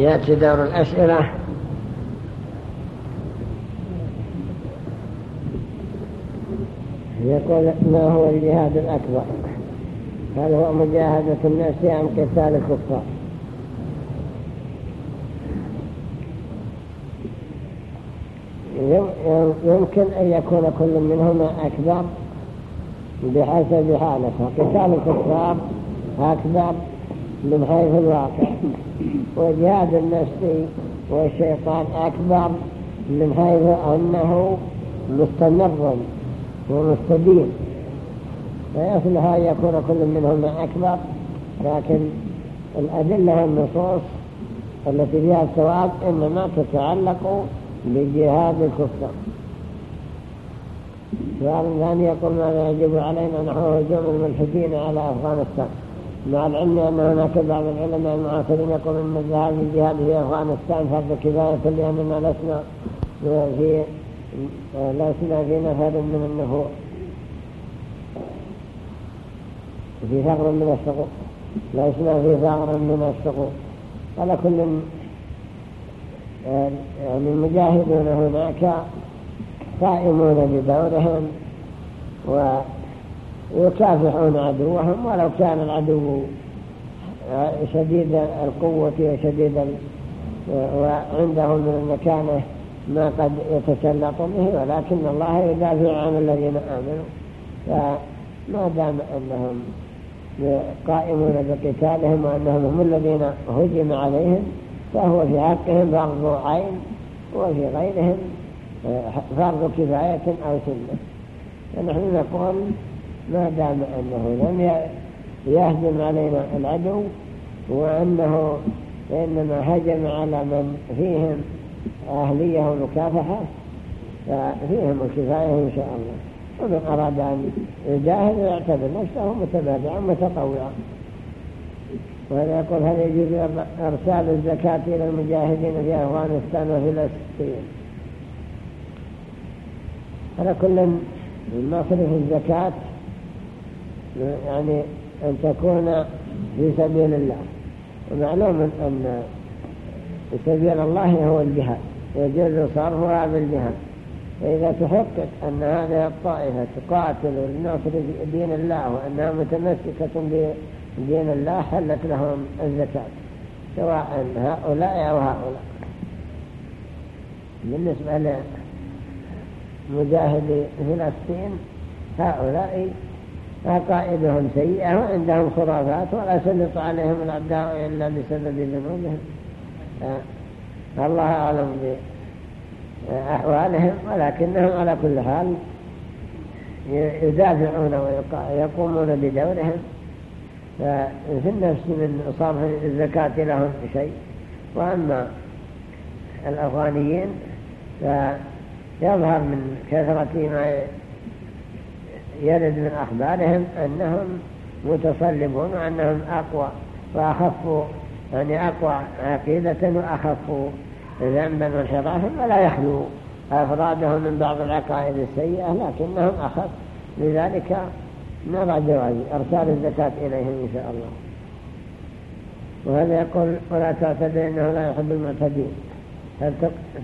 يأتي دور الأسئلة. يقول ما هو الجهاد الأكبر؟ هل هو مجاهدة النفس أم قتال الكفار؟ يمكن أن يكون كل منهما أكبر بحسب حالته قتال الكفار أكبر من حيث الواقع. وجهاد النفس والشيطان أكبر من حيث أنه مستمر ومستدين فيصلح أن يكون كل منهما أكبر لكن الأدلة والنصوص التي فيها الثواب إنما تتعلق بجهاد الكفار سؤال ثاني يقول ماذا يجب علينا نحو هجوم الملحدين على أفغانستان؟ مع العلم أن هناك بعض العلماء المعاصرين يقول أن الذهاب للجهاد في أفغانستان فرض كفاية لأننا لسنا في لسنا في نفر من النفور في ثغر من السقوط لسنا في ثغر من السقوط على كل يعني المجاهدون هناك قائمون بدورهم ويكافحون عدوهم ولو كان العدو شديد القوة وشديد وعنده من المكانة ما قد يتسلط به ولكن الله يدافع عن الذين آمنوا. فما دام أنهم قائمون بقتالهم وأنهم هم الذين هجم عليهم فهو في حقهم فرض عين وفي غيرهم فرض كفاية أو سنة. فنحن نقول ما دام أنه لم يهجم علينا العدو وأنه إنما هجم على من فيهم أهلية ومكافحة ففيهم الكفاية إن شاء الله. ومن أراد أن يجاهد ويعتبر نفسه متبادعا متطوعا. وهذا يقول هل يجوز إرسال الزكاة إلى المجاهدين في أفغانستان وفلسطين على كل من مصرف الزكاة يعني أن تكون في سبيل الله. ومعلوم أن سبيل الله هو الجهاد يجوز صرفها بالجهاد. فإذا تحقق أن هذه الطائفة تقاتل لنصر دين الله وأنها متمسكة بدين الله حلت لهم الزكاة سواء هؤلاء أو هؤلاء. بالنسبة لمجاهدي فلسطين هؤلاء عقائدهم سيئة وعندهم خرافات ولا سلط عليهم الأعداء إلا بسبب ذنوبهم. الله أعلم بأحوالهم ولكنهم على كل حال يدافعون ويقومون بدورهم. ففي النفس من صرف الزكاة لهم شيء. وأما الأفغانيين فيظهر من كثرة ما يرد من أخبارهم أنهم متصلبون وأنهم أقوى وأخفوا يعني أقوى عقيدة وأخفوا ذنبا وانحرافا ولا يخلو. أفرادهم من بعض العقائد السيئة لكنهم أخف. لذلك نضع جواز أرسال الزكاة إليهم إن شاء الله. وهذا يقول ولا تعتدي إنه لا يحب المعتدين. هل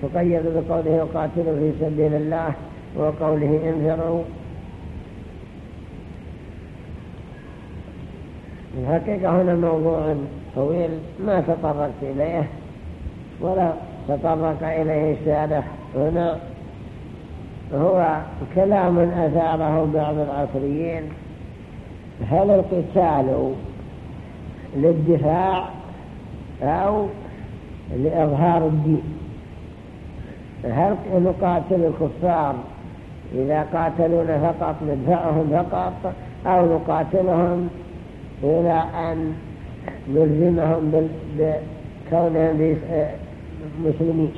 تقيد بقوله وقاتلوا في سبيل الله وقوله انفروا الحقيقة هنا موضوع طويل ما تطرقت إليه ولا تطرق إليه الشارح هنا. هو كلام أثاره بعض العصريين هل القتال للدفاع أو لإظهار الدين؟ هل نقاتل الكفار إذا قاتلونا فقط ندفعهم فقط أو نقاتلهم إلى أن نلزمهم بكونهم مسلمين.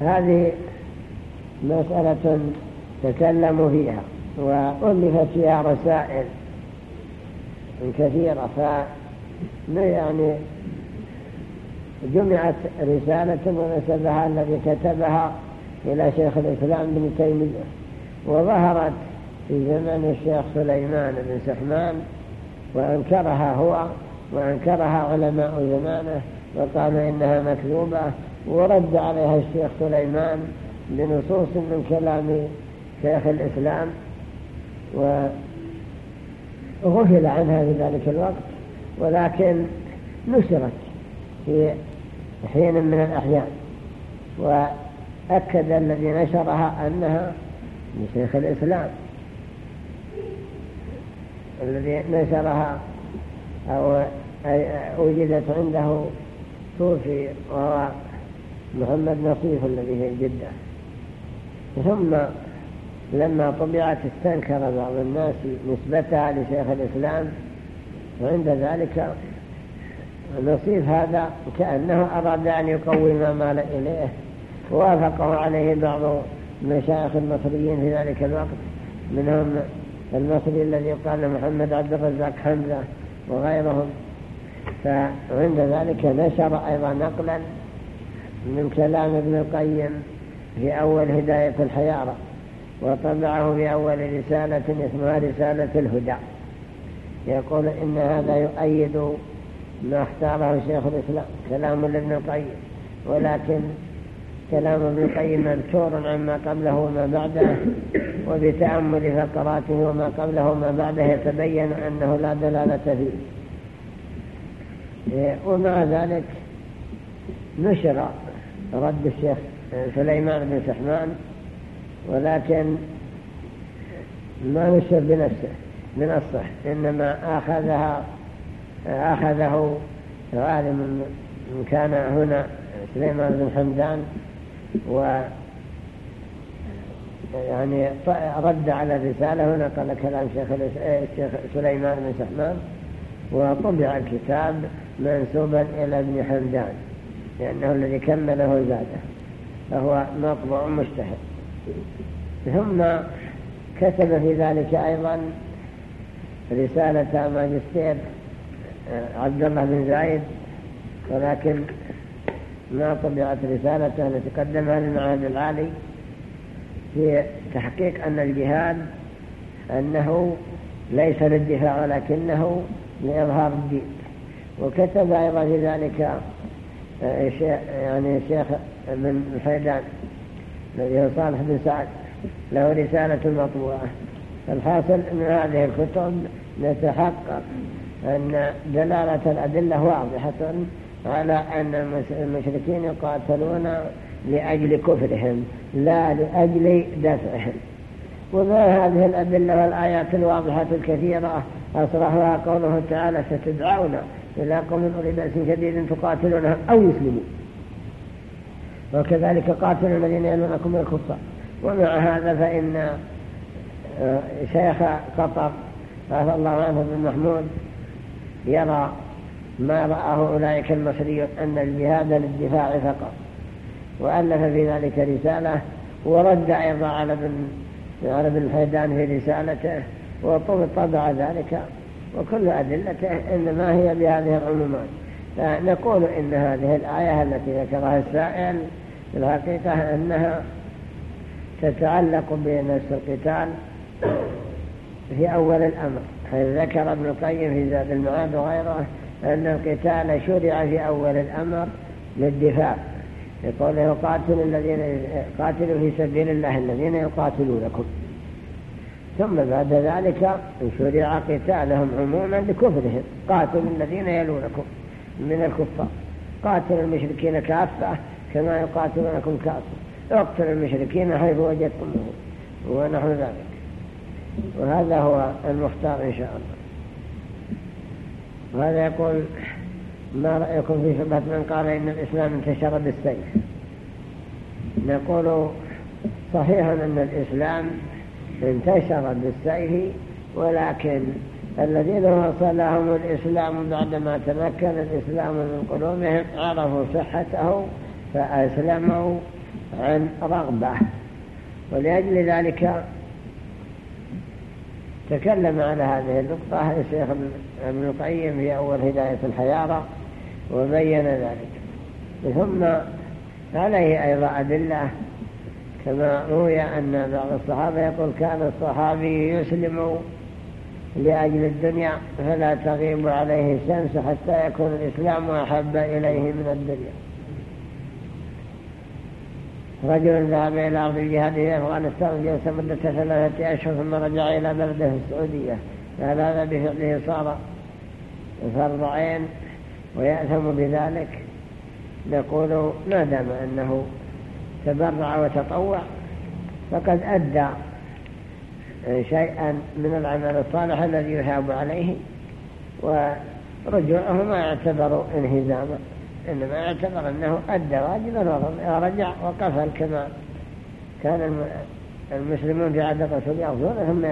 هذه مسألة تكلموا فيها وألفت فيها رسائل كثيرة ف يعني جمعت رسالة ونسبها الذي كتبها إلى شيخ الإسلام بن تيمية وظهرت في زمن الشيخ سليمان بن سحمان وأنكرها هو وأنكرها علماء زمانه وقالوا إنها مكذوبة ورد عليها الشيخ سليمان بنصوص من كلام شيخ الإسلام وغفل عنها في ذلك الوقت ولكن نشرت في حين من الأحيان وأكد الذي نشرها أنها لشيخ الإسلام. الذي نشرها أو وجدت عنده صوفي وهو محمد نصيف الذي في جدة. ثم لما طبعت استنكر بعض الناس نسبتها لشيخ الإسلام وعند ذلك نصيف هذا كأنه أراد أن يقوي ما مال إليه وأفقه عليه بعض مشايخ المصريين في ذلك الوقت منهم المصري الذي يقال محمد عبد الرزاق حمزة وغيرهم. فعند ذلك نشر أيضا نقلا من كلام ابن القيم في أول هداية الحيارة وطبعه في أول رسالة اسمها رسالة الهدى. يقول إن هذا يؤيد ما اختاره شيخ الإسلام كلام لابن القيم ولكن كلام ابن القيم مذكور عما قبله وما بعده وبتأمل فقراته وما قبله وما بعده يتبين أنه لا دلالة فيه. ومع ذلك نشر رد الشيخ سليمان بن سحمان ولكن ما نشر بنفسه بنصه إنما أخذها أخذه عالم كان هنا سليمان بن حمدان و يعني رد على الرسالة هنا قال كلام الشيخ سليمان بن سحمان وطبع الكتاب منسوبا إلى ابن حمدان لأنه الذي كمله زاده فهو مطبوع مجتهد ثم كتب في ذلك أيضا رسالة ماجستير آه، عبد الله بن زايد ولكن ما طبعت رسالته التي قدمها للمعهد العالي في تحقيق أن الجهاد أنه ليس للدفاع ولكنه لإظهار الدين. وكتب أيضا في ذلك آه، يعني شيخ من الحيدان الذي هو صالح بن سعد له رسالة مطبوعة. الحاصل من هذه الكتب نتحقق أن دلالة الأدلة واضحة على أن المشركين يقاتلون لأجل كفرهم لا لأجل دفعهم. وما هذه الأدلة والآيات الواضحة الكثيرة؟ أصرحها قوله تعالى ستدعون إلى قوم أولي بأس شديد تقاتلونهم أو يسلمون. وكذلك قاتلوا الذين يلونكم الكفار ومع هذا فإن آه، شيخ قطر عفى الله عنه بن محمود يرى ما رآه أولئك المصريون أن الجهاد للدفاع فقط وألف في ذلك رسالة ورد أيضا على ابن على ابن الحيدان في رسالته وطبع ذلك وكل أدلته إنما هي بهذه العمومات فنقول إن هذه الآية التي ذكرها السائل في الحقيقة أنها تتعلق بنفس القتال في أول الأمر حيث ذكر ابن القيم في زاد المعاد وغيره أن القتال شرع في أول الأمر للدفاع. يقول له قاتل الذين قاتلوا في سبيل الله الذين يقاتلونكم. ثم بعد ذلك شرع قتالهم عموما لكفرهم. قاتلوا الذين يلونكم من الكفار. قاتلوا المشركين كافة كما يقاتلونكم كافة. اقتلوا المشركين حيث وجدتموه ونحو ذلك. وهذا هو المختار إن شاء الله. وهذا يقول ما رأيكم في شبهة من قال إن الإسلام انتشر بالسيف. نقول صحيح أن الإسلام انتشر بالسيف ولكن الذين وصلهم الإسلام بعدما تمكن الإسلام من قلوبهم عرفوا صحته فأسلموا عن رغبة. ولأجل ذلك تكلم على هذه النقطة الشيخ ابن القيم في أول هداية الحيارة وبين ذلك. ثم عليه أيضا أدلة كما روي أن بعض الصحابة يقول كان الصحابي يسلم لأجل الدنيا فلا تغيب عليه الشمس حتى يكون الإسلام أحب إليه من الدنيا. رجل ذهب إلى أرض الجهاد في أفغانستان جلس مدة ثلاثة أشهر ثم رجع إلى بلده السعودية. فهل هذا بفعله صار فرض عين ويأثم بذلك؟ نقول ما دام أنه تبرع وتطوع فقد أدى شيئا من العمل الصالح الذي يثاب عليه ورجوعه ما يعتبر انهزاما. إنما يعتبر أنه أدى واجبا ورجع وقفل كما كان المسلمون في عهد الرسول يغزون ثم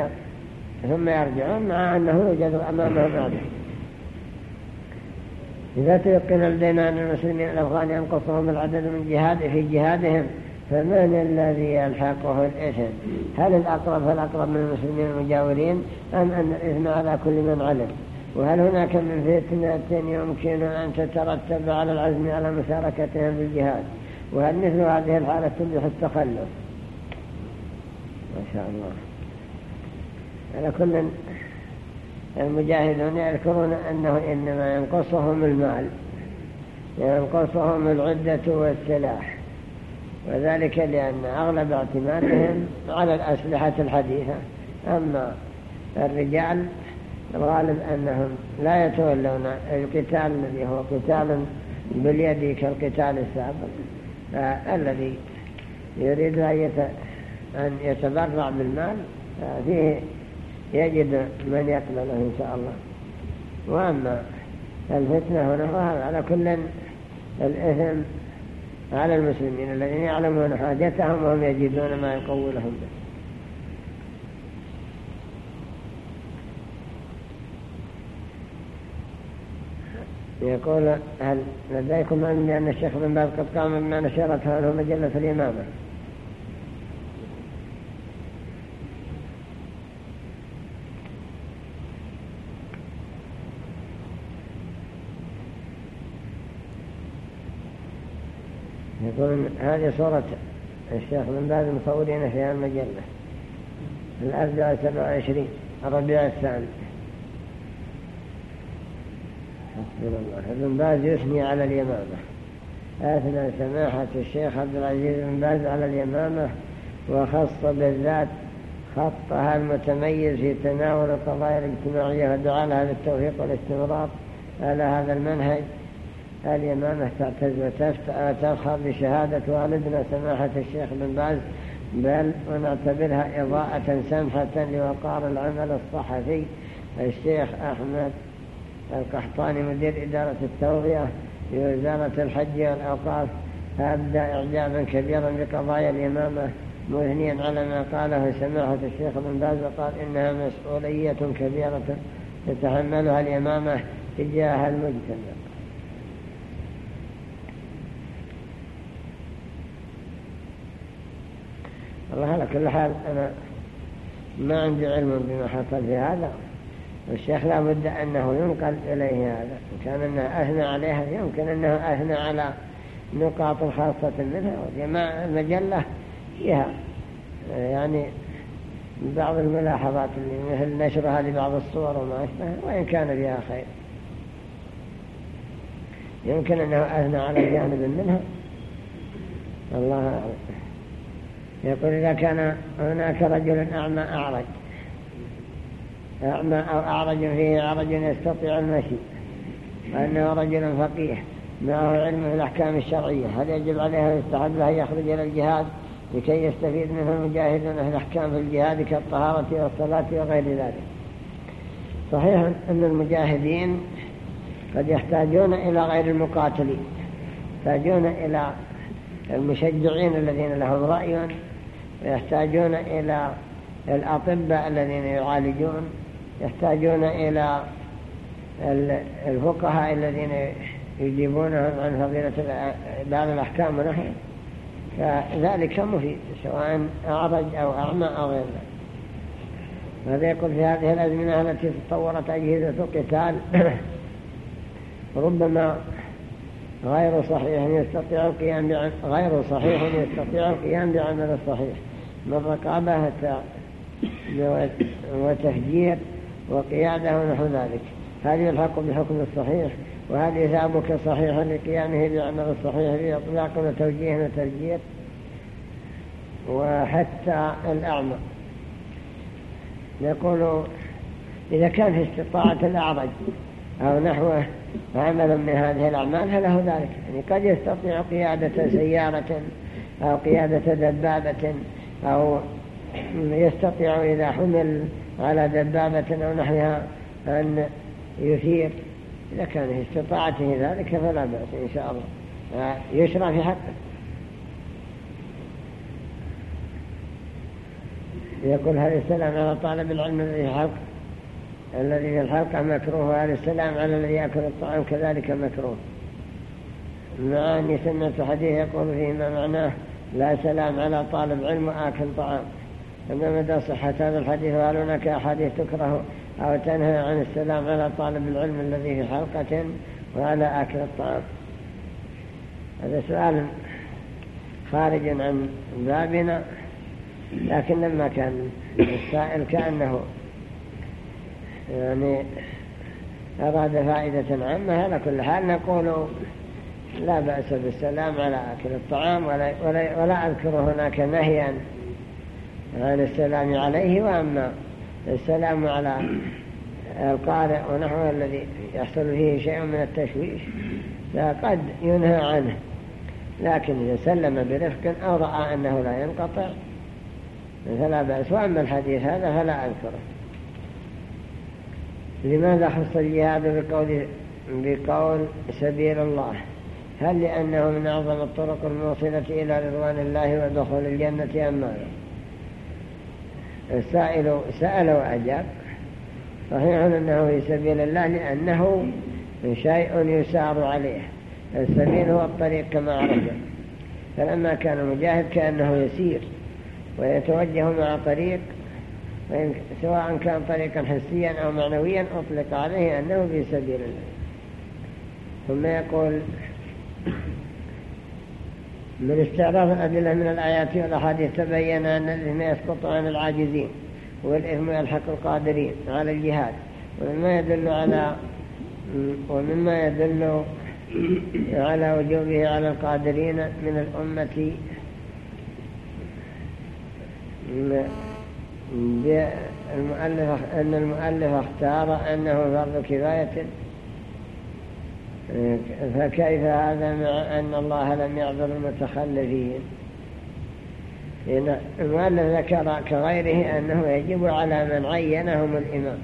ثم يرجعون مع أنه يوجد أمامهم عدد إذا تيقن لدينا أن المسلمين الأفغان ينقصهم العدد من جهاد في جهادهم فمن الذي يلحقه الإثم؟ هل الأقرب فالأقرب من المسلمين المجاورين أم أن الإثم على كل من علم؟ وهل هناك من فتنة يمكن أن تترتب على العزم على مشاركتهم في الجهاد؟ وهل مثل هذه الحالة تبدح التخلف ما شاء الله. على كل المجاهدون يذكرون أنه إنما ينقصهم المال ينقصهم العدة والسلاح وذلك لأن أغلب اعتمادهم على الأسلحة الحديثة. أما الرجال الغالب أنهم لا يتولون القتال الذي هو قتال باليد كالقتال السابق. الذي يريد أن يتبرع بالمال فيه يجد من يقبله إن شاء الله. وأما الفتنة هنا فهذا على كل الإثم على المسلمين الذين يعلمون حاجتهم وهم يجدون ما يقوي لهم به. يقول هل لديكم علم بأن الشيخ بن باز قد قام بما نشرتها له مجلة الإمامة؟ يقول هذه صورة الشيخ بن باز مصورين فيها المجلة الأربعة سبعة وعشرين الربيع الثاني. ابن باز يثني على اليمامة. أثنى سماحة الشيخ عبد العزيز بن باز على اليمامة وخص بالذات خطها المتميز في تناول القضايا الاجتماعية ودعا لها بالتوفيق والاستمرار على هذا المنهج. اليمامة تعتز وتفخر بشهادة والدنا سماحة الشيخ بن باز بل ونعتبرها إضاءة سمحة لوقار العمل الصحفي الشيخ أحمد القحطاني مدير إدارة التوضية في وزارة الحج والأوقاف أبدى إعجابا كبيرا بقضايا الإمامة مثنيا على ما قاله سماحة الشيخ بن باز وقال إنها مسؤولية كبيرة تتحملها الإمامة تجاه المجتمع. والله على كل حال أنا ما عندي علم بما حصل في هذا. والشيخ لا بد أنه ينقل إليه هذا. كان أنه أثنى عليها يمكن أنه أثنى على نقاط خاصة منها وجماع المجلة فيها. يعني بعض الملاحظات اللي مثل نشرها لبعض الصور وما أشبه وإن كان فيها خير. يمكن أنه أثنى على جانب منها. الله يقول إذا كان هناك رجل أعمى أعرج. أعمى أو أعرج فيه أعرج يستطيع المشي وأنه رجل فقيه معه علم في الأحكام الشرعية هل يجب عليه يستحب له يخرج إلى الجهاد لكي يستفيد منه المجاهدون في الأحكام في الجهاد كالطهارة والصلاة وغير ذلك؟ صحيح أن المجاهدين قد يحتاجون إلى غير المقاتلين يحتاجون إلى المشجعين الذين لهم رأي ويحتاجون إلى الأطباء الذين يعالجون. يحتاجون إلى الفقهاء الذين يجيبونهم عن فضيلة بعض الأحكام ونحن. فذلك مفيد سواء أعرج أو أعمى أو غير ذلك. يقول في هذه الأزمنة التي تطورت أجهزة القتال. ربما غير صحيح يستطيع القيام غير صحيح يستطيع القيام بعمل الصحيح من رقابة وتفجير وقياده نحو ذلك. هذه يلحق بحكم الصحيح وهل ثابك صحيح لقيامه بعمل الصحيح بإطلاق وتوجيه وترجيح وحتى الأعمى. يقول إذا كان في استطاعة الأعرج أو نحوه عمل من هذه الأعمال فله ذلك. يعني قد يستطيع قيادة سيارة أو قيادة دبابة أو يستطيع إذا حمل على دبابة أو نحوها أن يثير إذا كان في استطاعته ذلك فلا بأس إن شاء الله. يشرع في حقه. يقول هل السلام على طالب العلم الذي الحلق الذي في الحلقة مكروه وهل السلام على الذي يأكل الطعام كذلك مكروه؟ مع أني سمعت حديث يقول فيه ما معناه لا سلام على طالب علم وآكل طعام. فما مدى صحة هذا الحديث وهل هناك أحاديث تكره أو تنهى عن السلام على طالب العلم الذي في حلقة وعلى أكل الطعام. هذا سؤال خارج عن بابنا لكن لما كان السائل كأنه يعني أراد فائدة عامة على كل حال نقول لا بأس بالسلام على أكل الطعام ولا, ولا, ولا أذكر هناك نهيا عن السلام عليه وأما السلام على القارئ ونحوه الذي يحصل فيه شيء من التشويش فقد ينهى عنه. لكن إذا سلم برفق أو رأى أنه لا ينقطع فلا بأس. وأما الحديث هذا فلا أذكره. لماذا خص الجهاد بقول, بقول سبيل الله؟ هل لأنه من أعظم الطرق الموصلة إلى رضوان الله ودخول الجنة أم ماذا؟ السائل سأل وأجاب صحيح أنه في سبيل الله لأنه شيء يسار عليه. السبيل هو الطريق كما عرفنا. فلما كان مجاهد كأنه يسير ويتوجه مع طريق سواء كان طريقا حسيا أو معنويا أطلق عليه أنه في سبيل الله. ثم يقول من الأدلة من الآيات والأحاديث تبين أن الإثم يسقط عن العاجزين والإثم يلحق القادرين على الجهاد ومما يدل على ومما يدل على وجوبه على القادرين من الأمة أن المؤلف اختار أنه فرض كفاية فكيف هذا مع أن الله لم يعذر المتخلفين؟ المؤلف ذكر كغيره أنه يجب على من عينهم الإمام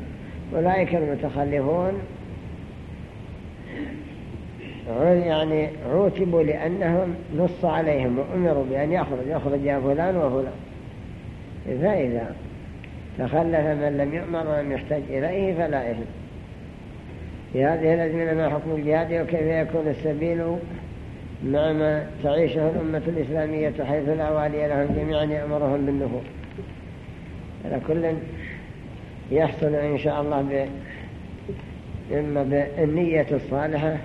أولئك المتخلفون يعني عوتبوا لأنهم نص عليهم وأمروا بأن يخرج يخرج يا فلان وفلان. فإذا تخلف من لم يؤمر ولم يحتج إليه فلا إثم في هذه الأزمنة ما حكم الجهاد وكيف يكون السبيل مع ما تعيشه الأمة الإسلامية حيث لا والي لهم جميعا يأمرهم بالنفور على كل يحصل إن شاء الله ب... إما بالنية الصالحة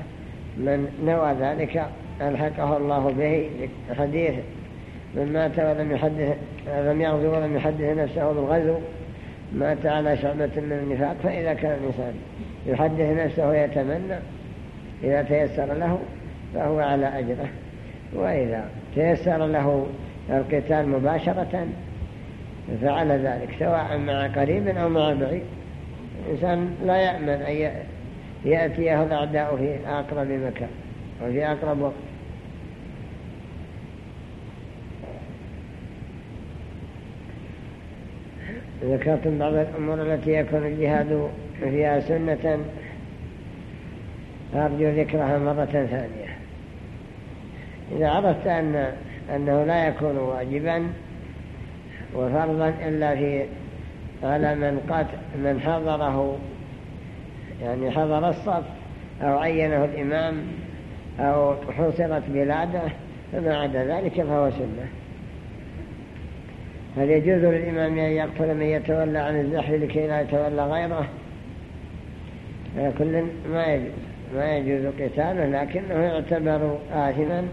من نوى ذلك ألحقه الله به حديث من مات ولم يحدث لم يغزو ولم يحدث نفسه بالغزو مات على شعبة من النفاق فإذا كان الإنسان يحدث نفسه ويتمنى. إذا تيسر له فهو على أجره. وإذا تيسر له القتال مباشرة فعل ذلك سواء مع قريب أو مع بعيد. الإنسان لا يأمن أن يأتيه الأعداء في أقرب مكان وفي أقرب وقت. ذكرتم بعض الأمور التي يكون الجهاد فيها سنة. أرجو ذكرها مرة ثانية. إذا عرفت أن أنه لا يكون واجبا وفرضا إلا في على من قد من حضره يعني حضر الصف أو عينه الإمام أو حصرت بلاده فما عدا ذلك فهو سنة. هل يجوز للإمام أن يقتل من يتولى عن الزحف لكي لا يتولى غيره؟ كل ما يجوز ما يجوز قتاله لكنه يعتبر آثما.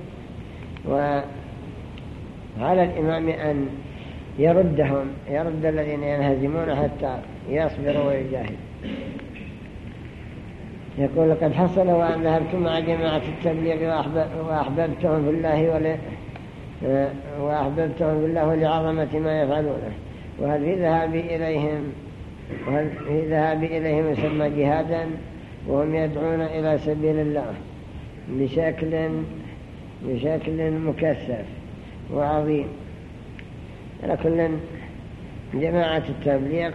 وعلى الإمام أن يردهم يرد الذين ينهزمون حتى يصبروا ويجاهد يقول قد حصل وأن ذهبت مع جماعة التبليغ وأحببتهم في الله ول... وأحببتهم في الله لعظمة ما يفعلونه. وهل في ذهابي إليهم وهل في ذهابي إليهم يسمى جهادا وهم يدعون إلى سبيل الله بشكل بشكل مكثف وعظيم. كل جماعة التبليغ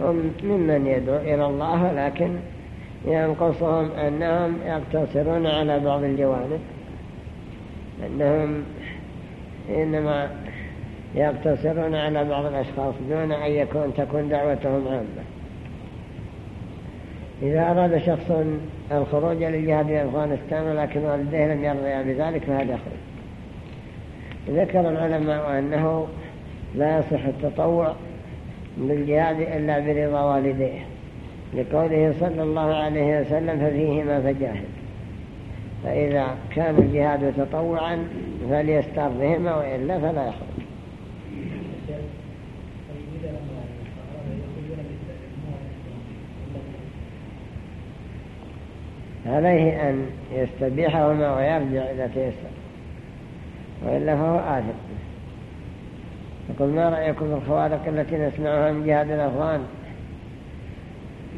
هم ممن يدعو إلى الله لكن ينقصهم أنهم يقتصرون على بعض الجوانب أنهم إنما يقتصرون على بعض الأشخاص دون أن يكون تكون دعوتهم عامة. إذا أراد شخص الخروج للجهاد في أفغانستان ولكن والديه لم يرضيا بذلك فهذا يخرج ذكر العلماء أنه لا يصح التطوع بالجهاد إلا برضا والديه. لقوله صلى الله عليه وسلم ففيهما فجاهد. فإذا كان الجهاد تطوعا فليستر بهما وإلا فلا يخرج. عليه أن يستبيحهما ويرجع إذا تيسر وإلا فهو آثم. يقول ما رأيكم في الخوارق التي نسمعها من جهاد الأفغان؟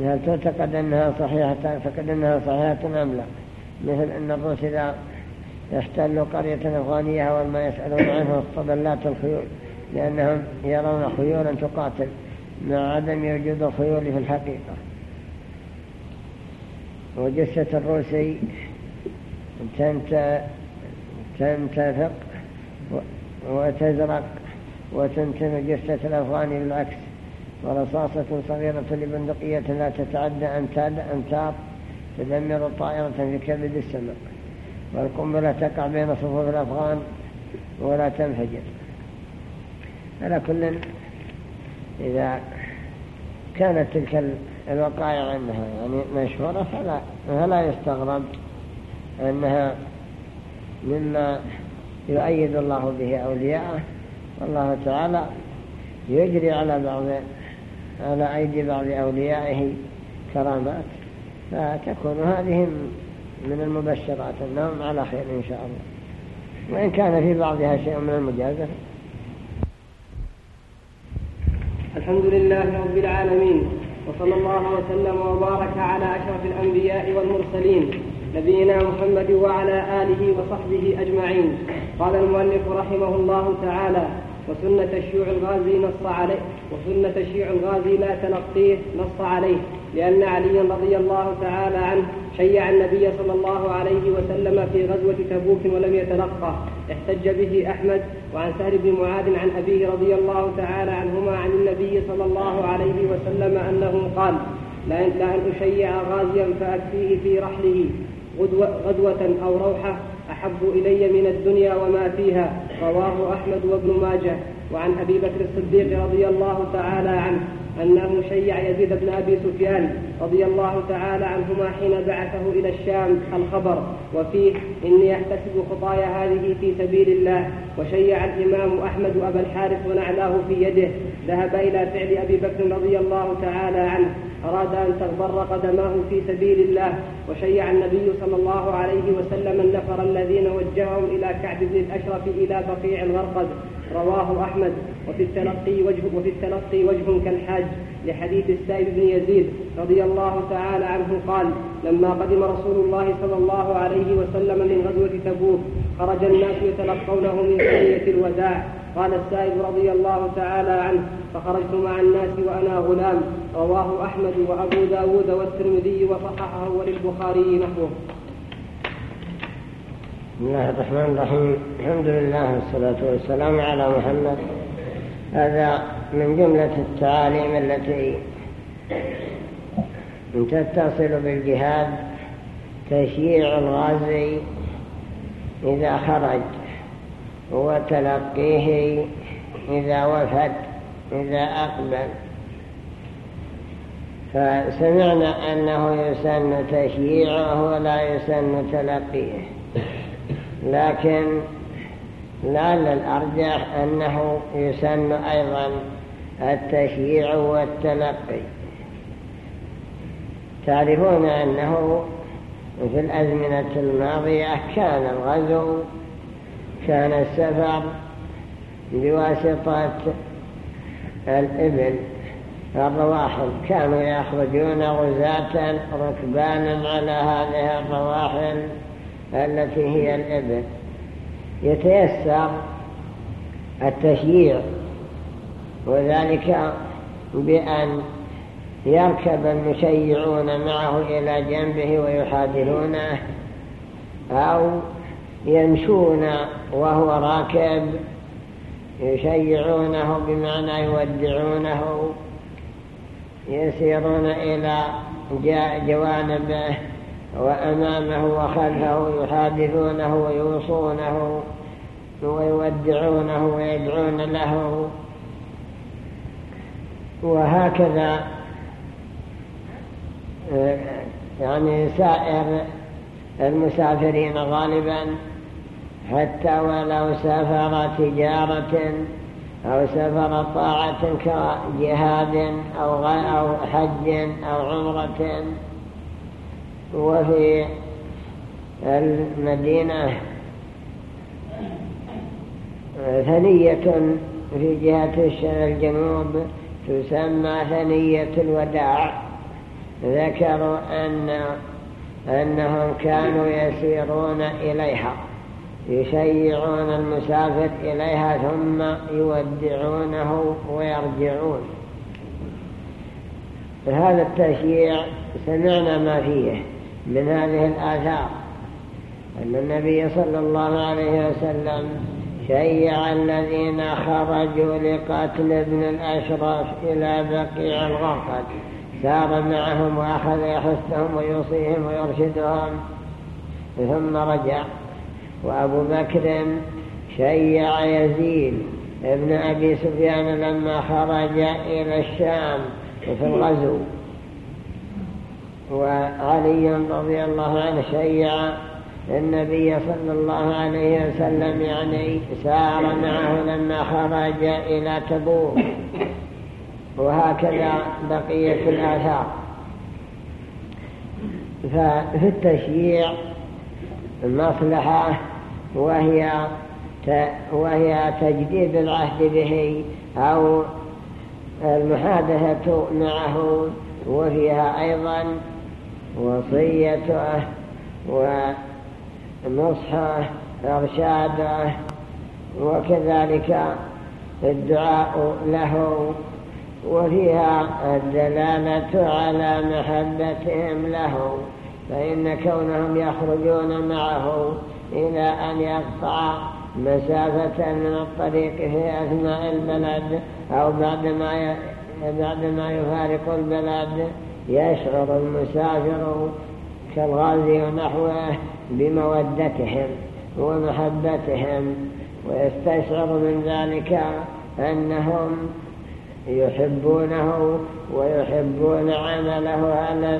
هل تعتقد أنها صحيحة تعتقد أنها صحيحة أم لا؟ مثل أن الروس إذا يحتلوا قرية أفغانية أول ما يسألون عنه الصدلات الخيول لأنهم يرون خيولا تقاتل مع عدم وجود الخيول في الحقيقة. وجثة الروسي تنتفق وتزرق وتنتم جثة الأفغاني بالعكس ورصاصة صغيرة لبندقية لا تتعدى أمتار تدمر طائرة في كبد السماء والقنبلة تقع بين صفوف الأفغان ولا تنفجر. على كل إذا كانت تلك الوقائع عندها يعني مشهورة فلا, فلا يستغرب أنها مما يؤيد الله به أولياءه. والله تعالى يجري على بعض على أيدي بعض أوليائه كرامات فتكون هذه من المبشرات أنهم على خير إن شاء الله. وإن كان في بعضها شيء من المجازفة الحمد لله رب العالمين. وصلى الله وسلم وبارك على أشرف الأنبياء والمرسلين نبينا محمد وعلى آله وصحبه أجمعين. قال المؤلف رحمه الله تعالى وسنة الشيوع الغازي نص عليه وسنة الشيوع الغازي لا تلقيه نص عليه لأن عليا رضي الله تعالى عنه شيع النبي صلى الله عليه وسلم في غزوة تبوك ولم يتلقه احتج به أحمد وعن سهل بن معاذ عن أبيه رضي الله تعالى عنهما عن النبي صلى الله عليه وسلم أنه قال لا أن أشيع غازيا فأكفيه في رحله غدوة أو روحة أحب إلي من الدنيا وما فيها رواه أحمد وابن ماجه وعن أبي بكر الصديق رضي الله تعالى عنه. أنه شيع يزيد بن أبي سفيان رضي الله تعالى عنهما حين بعثه إلى الشام الخبر وفيه إني أحتسب خطايا هذه في سبيل الله وشيع الإمام أحمد أبا الحارث ونعلاه في يده. ذهب إلى فعل أبي بكر رضي الله تعالى عنه أراد أن تغبر قدماه في سبيل الله وشيع النبي صلى الله عليه وسلم النفر الذين وجههم إلى كعب بن الأشرف إلى بقيع الغرقد. رواه أحمد وفي التلقي وجه وفي التلقي وجه كالحاج لحديث السائب بن يزيد رضي الله تعالى عنه قال لما قدم رسول الله صلى الله عليه وسلم من غزوة تبوك خرج الناس يتلقونه من ثنية الوداع. قال السائب رضي الله تعالى عنه فخرجت مع الناس وأنا غلام. رواه أحمد وأبو داود والترمذي وصححه وللبخاري نحوه. بسم الله الرحمن الرحيم. الحمد لله والصلاة والسلام على محمد. هذا من جملة التعاليم التي تتصل بالجهاد تشييع الغازي إذا خرج وتلقيه إذا وفد إذا أقبل. فسمعنا أنه يسن تشييعه ولا يسن تلقيه. لكن لعل الأرجح أنه يسن أيضا التشييع والتلقي تعرفون أنه في الأزمنة الماضية كان الغزو كان السفر بواسطة الإبل الرواحل. كانوا يخرجون غزاة ركبانا على هذه الرواحل. التي هي الإبل. يتيسر التشييع وذلك بأن يركب المشيعون معه إلى جنبه ويحاذرونه أو يمشون وهو راكب يشيعونه بمعنى يودعونه يسيرون إلى جوانبه. وأمامه وخلفه يحادثونه ويوصونه ويودعونه ويدعون له. وهكذا يعني سائر المسافرين غالبا حتى ولو سافر تجارة أو سفر طاعة كجهاد أو, حج أو عمرة وفي المدينة ثنية في جهة الجنوب تسمى ثنية الوداع. ذكروا أن أنهم كانوا يسيرون إليها يشيعون المسافر إليها ثم يودعونه ويرجعون. هذا التشييع سمعنا ما فيه. من هذه الآثار. أن النبي صلى الله عليه وسلم شيع الذين خرجوا لقتل ابن الأشرف إلى بقيع الغرقد سار معهم وأخذ يحثهم ويوصيهم ويرشدهم. ثم رجع. وأبو بكر شيع يزيد ابن أبي سفيان لما خرج إلى الشام في الغزو. وعلي رضي الله عنه شيع النبي صلى الله عليه وسلم يعني سار معه لما خرج إلى تبوك. وهكذا بقية الآثار. ففي التشييع مصلحة وهي وهي تجديد العهد به أو المحادثة معه وفيها أيضا وصيته ونصحه إرشاده وكذلك الدعاء له وفيها الدلالة على محبتهم له فإن كونهم يخرجون معه إلى أن يقطع مسافة من الطريق في أثناء البلد أو بعدما بعدما يفارق البلد. يشعر المسافر كالغازي ونحوه بمودتهم ومحبتهم ويستشعر من ذلك أنهم يحبونه ويحبون عمله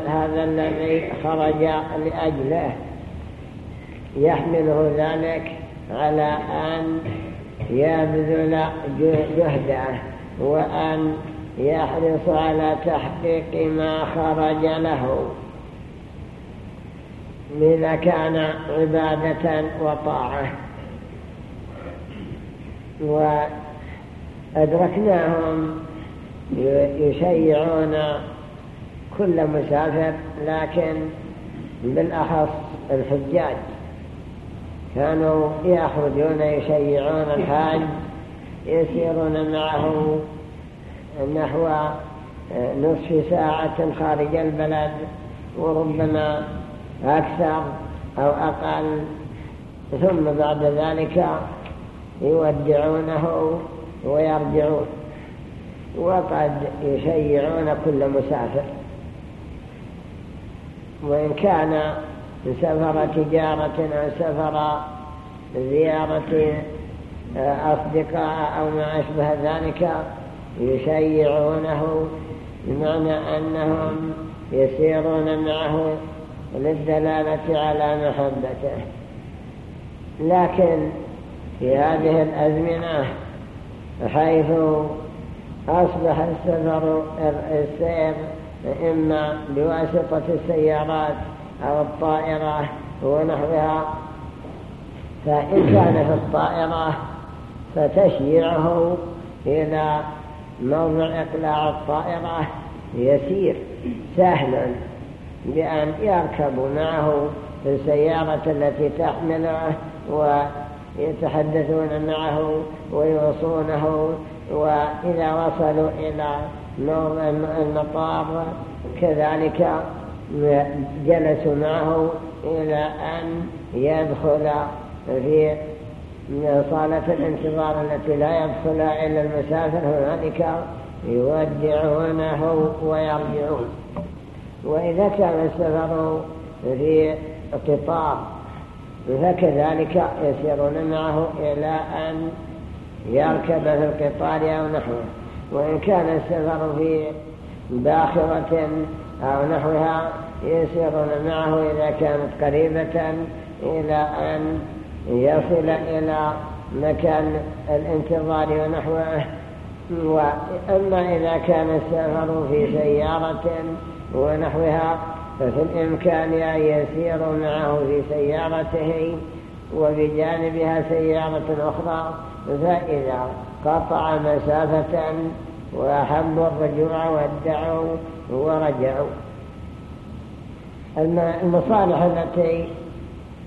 هذا الذي خرج لأجله. يحمله ذلك على أن يبذل جهده وأن يحرص على تحقيق ما خرج له. إذا كان عبادة وطاعة. وأدركناهم يشيعون كل مسافر لكن بالأخص الحجاج. كانوا يخرجون يشيعون الحاج يسيرون معه نحو نصف ساعة خارج البلد وربما أكثر أو أقل. ثم بعد ذلك يودعونه ويرجعون وقد يشيعون كل مسافر. وإن كان سفر تجارة أو سفر زيارة أصدقاء أو ما أشبه ذلك يشيعونه بمعنى أنهم يسيرون معه للدلالة على محبته. لكن في هذه الأزمنة حيث أصبح السفر السير إما بواسطة السيارات أو الطائرة ونحوها فإن كان في الطائرة فتشييعه إلى موضع إقلاع الطائرة يسير سهلا بأن يركب معه في السيارة التي تحمله ويتحدثون معه ويوصونه وإذا وصلوا إلى المطار كذلك جلسوا معه إلى أن يدخل في صالة الانتظار التي لا يدخلها إلا المسافر هنالك يودعونه ويرجعون. وإذا كان السفر في قطار فكذلك يسيرون معه إلى أن يركب في القطار أو نحوه. وإن كان السفر في باخرة أو نحوها يسيرون معه إذا كانت قريبة إلى أن يصل إلى مكان الانتظار ونحوه. وأما إذا كان السفر في سيارة ونحوها ففي الإمكان أن يسير معه في سيارته وبجانبها سيارة أخرى. فإذا قطع مسافة وأحبوا الرجوع ودعوا ورجعوا. المصالح التي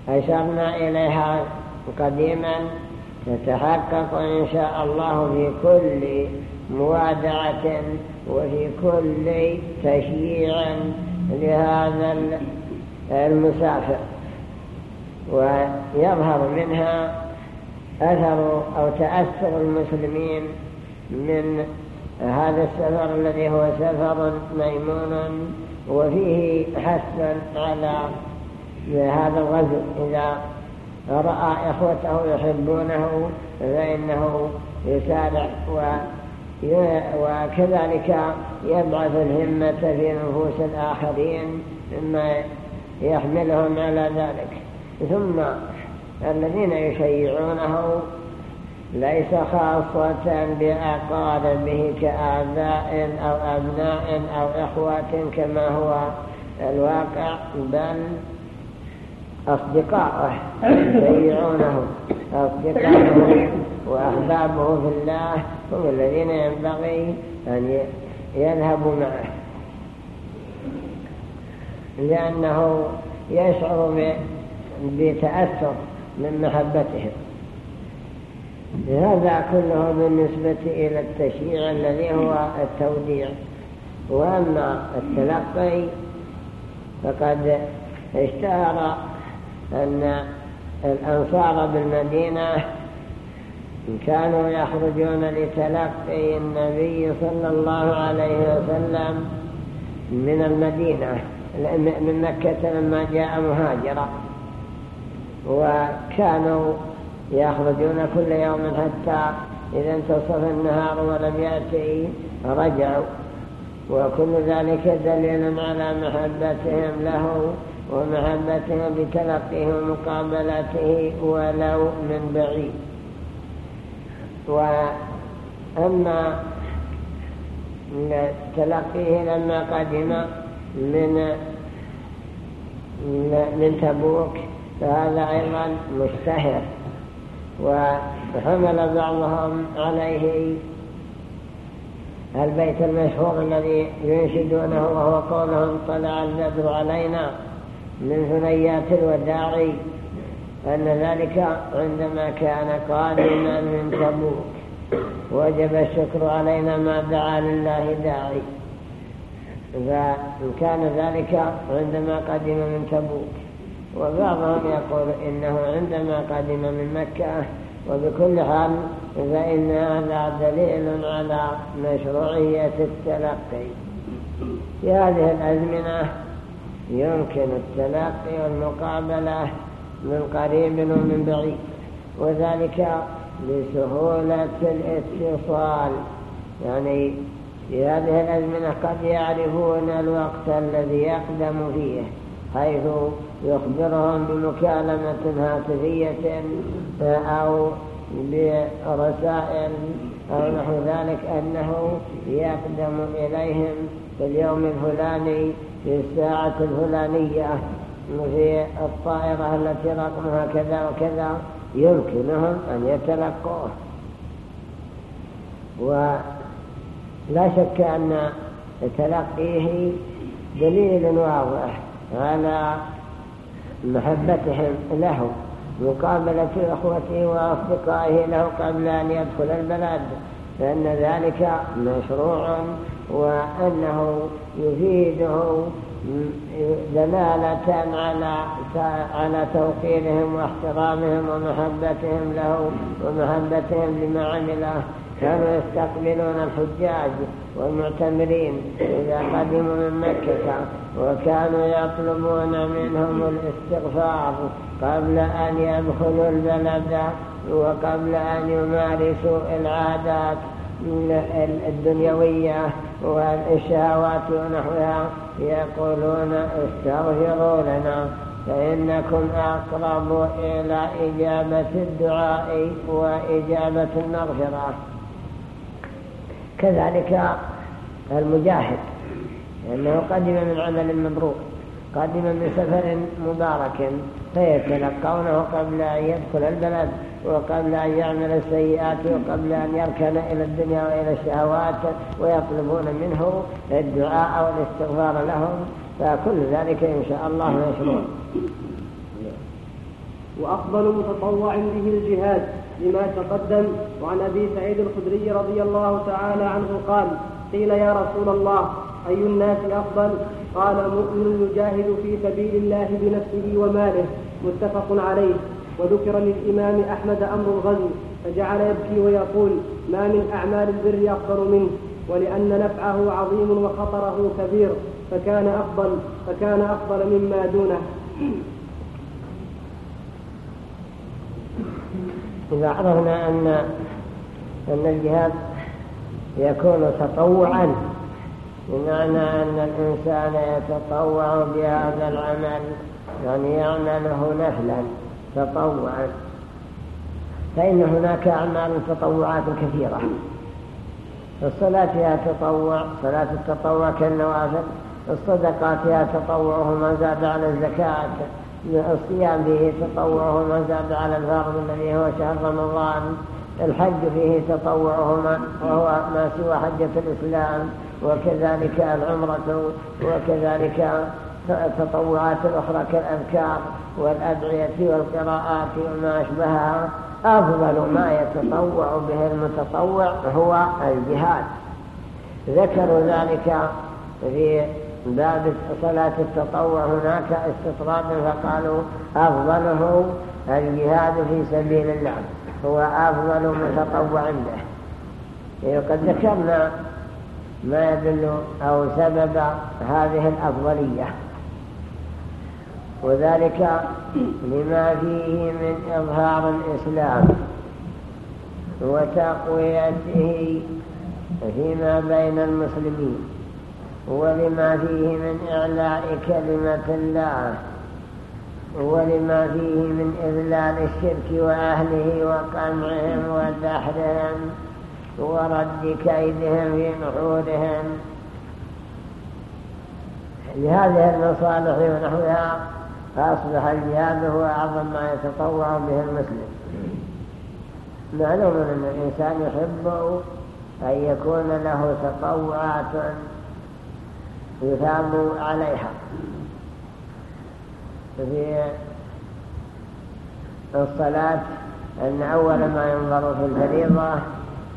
أشرنا إليها قديما تتحقق إن شاء الله في كل موادعة وفي كل تشييع لهذا المسافر. ويظهر منها أثر أو تأثر المسلمين من هذا السفر الذي هو سفر ميمون وفيه حث على هذا الرجل إذا رأى إخوته يحبونه فإنه يسارع وكذلك يبعث الهمة في نفوس الآخرين مما يحملهم على ذلك. ثم الذين يشيعونه ليس خاصة بأقاربه كآباء أو أبناء أو إخوة كما هو الواقع بل أصدقائه يشيعونه أصدقائه وأحبابه في الله هم الذين ينبغي أن يذهبوا معه. لأنه يشعر بتأثر من محبتهم. هذا كله بالنسبة إلى التشييع الذي هو التوديع. وأما التلقي فقد اشتهر أن الأنصار بالمدينة كانوا يخرجون لتلقي النبي صلى الله عليه وسلم من المدينة من مكة لما جاء مهاجرا. وكانوا يخرجون كل يوم حتى إذا انتصف النهار ولم يأتي رجعوا. وكل ذلك دليل على محبتهم له ومحبتهم بتلقيه ومقابلته ولو من بعيد. وأما تلقيه لما قدم من من تبوك فهذا أيضا مشتهر وحمل بعضهم عليه البيت المشهور الذي ينشدونه وهو قولهم طلع البدر علينا. من ثنيات الوداع أن ذلك عندما كان قادما من تبوك. وجب الشكر علينا ما دعا لله داعي. فكان ذلك عندما قدم من تبوك. وبعضهم يقول إنه عندما قدم من مكة. وبكل حال فإن هذا دليل على مشروعية التلقي. في هذه الأزمنة يمكن التلقي والمقابلة من قريب ومن بعيد وذلك لسهولة الاتصال. يعني في هذه الأزمنة قد يعرفون الوقت الذي يقدم فيه حيث يخبرهم بمكالمة هاتفية أو برسائل أو نحو ذلك أنه يقدم إليهم في اليوم الفلاني في الساعة الفلانية في الطائرة التي رقمها كذا وكذا يمكنهم أن يتلقوه. ولا شك أن تلقيه دليل واضح على محبتهم له مقابلة إخوته وأصدقائه له قبل أن يدخل البلد فإن ذلك مشروع وأنه يفيده دلالة على على توقيرهم واحترامهم ومحبتهم له ومحبتهم لما عمله. كانوا يستقبلون الحجاج والمعتمرين إذا قدموا من مكة وكانوا يطلبون منهم الاستغفار قبل أن يدخلوا البلد وقبل أن يمارسوا العادات الدنيوية. والشهوات ونحوها يقولون استغفروا لنا فإنكم أقرب إلى إجابة الدعاء وإجابة المغفرة. كذلك المجاهد لأنه قدم من عمل مبروك قدم من سفر مبارك فيتلقونه قبل أن يدخل البلد. وقبل أن يعمل السيئات وقبل أن يركن إلى الدنيا وإلى الشهوات ويطلبون منه الدعاء والاستغفار لهم فكل ذلك إن شاء الله مشروع وأفضل متطوع به الجهاد لما تقدم وعن أبي سعيد الخدري رضي الله تعالى عنه قال قيل يا رسول الله أي الناس أفضل قال مؤمن يجاهد في سبيل الله بنفسه وماله متفق عليه. وذكر للإمام أحمد أمر الغزو فجعل يبكي ويقول ما من أعمال البر أفضل منه ولأن نفعه عظيم وخطره كبير فكان أفضل فكان أفضل مما دونه. إذا عرفنا أن أن الجهاد يكون تطوعا بمعنى أن الإنسان يتطوع بهذا العمل يعني يعمله نفلا. تطوعا. فإن هناك أعمال تطوعات كثيرة. الصلاة فيها تطوع صلاة التطوع كالنوافل. الصدقات فيها تطوع ما زاد على الزكاة. الصيام فيه تطوع ما زاد على الفرض الذي هو شهر رمضان. الحج فيه تطوعهما وهو ما سوى حجة الإسلام. وكذلك العمرة وكذلك التطوعات الأخرى كالأذكار والأدعية والقراءات وما أشبهها أفضل ما يتطوع به المتطوع هو الجهاد. ذكروا ذلك في باب صلاة التطوع هناك استطراد فقالوا أفضله الجهاد في سبيل الله هو أفضل متطوع به وقد ذكرنا ما يدل أو سبب هذه الأفضلية. وذلك لما فيه من إظهار الإسلام وتقويته فيما بين المسلمين ولما فيه من إعلاء كلمة الله ولما فيه من إذلال الشرك وأهله وقمعهم ودحرهم ورد كيدهم في نحورهم. لهذه المصالح ونحوها فأصبح الجهاد هو أعظم ما يتطوع به المسلم. معلوم أن الإنسان يحب أن يكون له تطوعات يثاب عليها. في الصلاة أن أول ما ينظر في الفريضة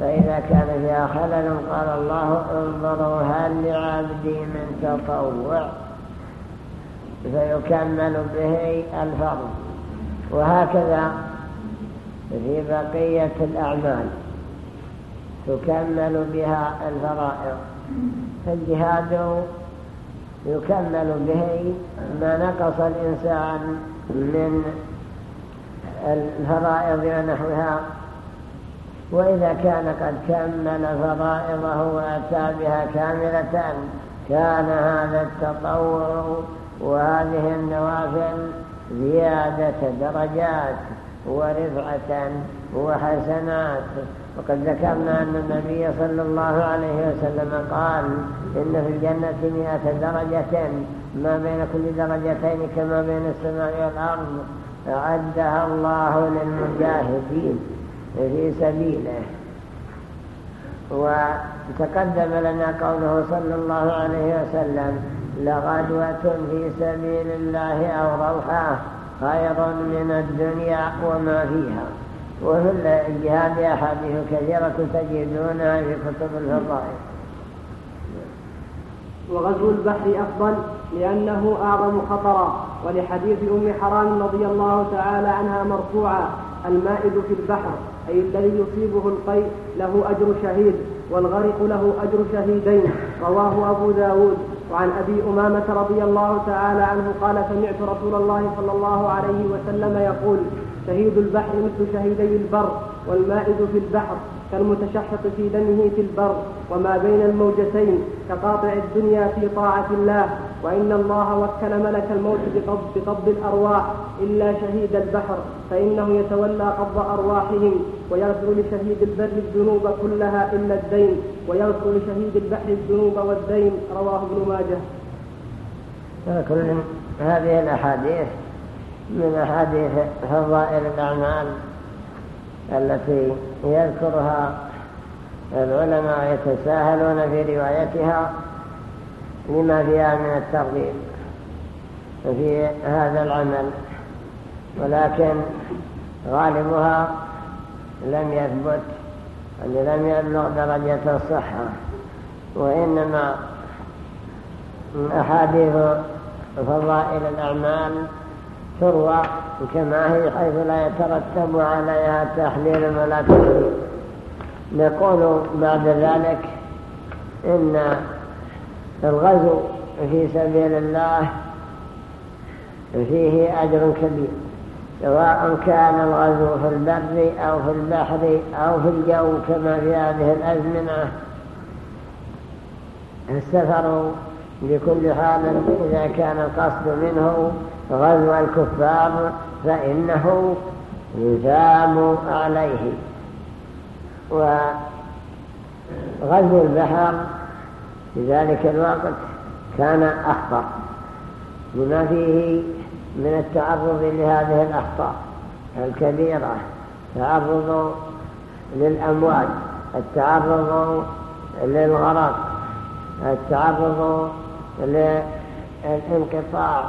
فإذا كان فيها خلل قال الله انظروا هل لعبدي من تطوع. فيكمل به الفرض وهكذا في بقية الأعمال تكمل بها الفرائض. فالجهاد يكمل به ما نقص الإنسان من الفرائض ونحوها. وإذا كان قد كمل فرائضه وأتى بها كاملة كان هذا التطور وهذه النوافل زيادة درجات ورفعة وحسنات. وقد ذكرنا أن النبي صلى الله عليه وسلم قال إن في الجنة مئة درجة ما بين كل درجتين كما بين السماء والأرض أعدها الله للمجاهدين في سبيله. وتقدم لنا قوله صلى الله عليه وسلم لغدوة في سبيل الله أو روحة خير من الدنيا وما فيها. وفي الجهاد أحاديث كثيرة تجدونها في كتب الفضائل. وغزو البحر أفضل لأنه أعظم خطرا ولحديث أم حرام رضي الله تعالى عنها مرفوعا المائد في البحر أي الذي يصيبه القيء له أجر شهيد والغرق له أجر شهيدين رواه أبو داود. وعن أبي أمامة رضي الله تعالى عنه قال سمعت رسول الله صلى الله عليه وسلم يقول شهيد البحر مثل شهيدي البر والمائد في البحر. كالمتشحط في دمه في البر وما بين الموجتين كقاطع الدنيا في طاعة الله. وإن الله وكل ملك الموت بقبض, بقبض الأرواح إلا شهيد البحر فإنه يتولى قبض أرواحهم ويغفر لشهيد البر الذنوب كلها إلا الدين ويغفر لشهيد البحر الذنوب والدين. رواه ابن ماجه. كل هذه الأحاديث من أحاديث فضائل الأعمال. التي يذكرها العلماء يتساهلون في روايتها لما فيها من الترغيب في هذا العمل. ولكن غالبها لم يثبت لم يبلغ درجة الصحة وإنما أحاديث فضائل الأعمال تروى كما هي حيث لا يترتب عليها تحليل ولا تحليل. نقول بعد ذلك إن الغزو في سبيل الله فيه أجر كبير سواء كان الغزو في البر أو في البحر أو في الجو كما في هذه الأزمنة. السفر بكل حال إذا كان القصد منه غزو الكفار فإنه يثام عليه. وغزو البحر في ذلك الوقت كان أخطر. لما فيه من التعرض لهذه الأخطاء الكبيرة. تعرض للأمواج التعرض للغرق التعرض للانقطاع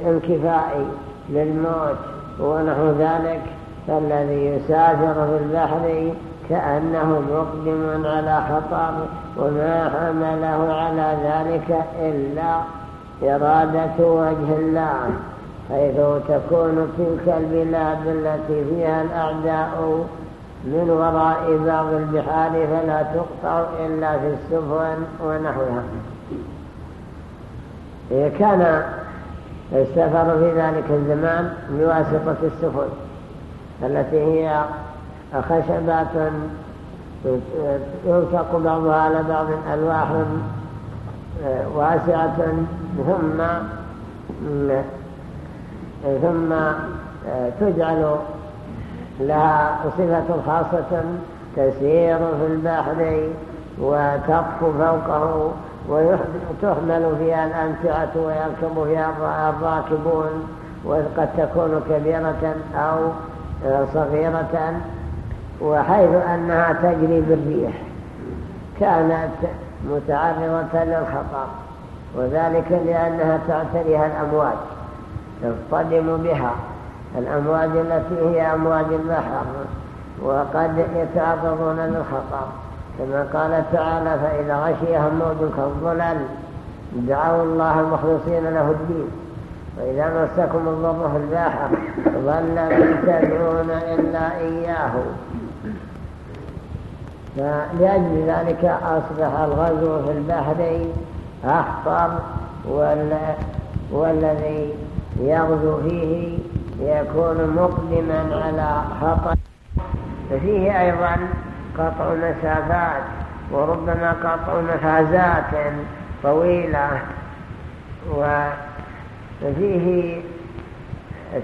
للانكفاء للموت ونحو ذلك فالذي يسافر في البحر كأنه مقدم على خطر وما حمله على ذلك إلا إرادة وجه الله حيث تكون تلك البلاد التي فيها الأعداء من وراء بعض البحار فلا تقطع إلا في السفن ونحوها. كان السفر في ذلك الزمان بواسطة السفن التي هي خشبات يلصق بعضها على بعض ألواح واسعة ثم ثم تجعل لها صفة خاصة تسير في البحر وتطفو فوقه وتحمل فيها الأمتعة ويركب فيها الراكبون وقد تكون كبيرة أو صغيرة وحيث أنها تجري بالريح. كانت متعرضة للخطر وذلك لأنها تعتريها الأمواج تصطدم بها. الأمواج التي هي أمواج البحر وقد يتعرضون للخطر. كما قال تعالى فإذا غشيهم موج كالظلل دعوا الله مخلصين له الدين. وإذا مسكم الضر في البحر ظل من تدعون إلا إياه. فلأجل ذلك أصبح الغزو في البحر أخطر والذي يغزو فيه يكون مقدما على خطر ففيه أيضا قطع مسافات وربما قطع مفازات طويلة. وفيه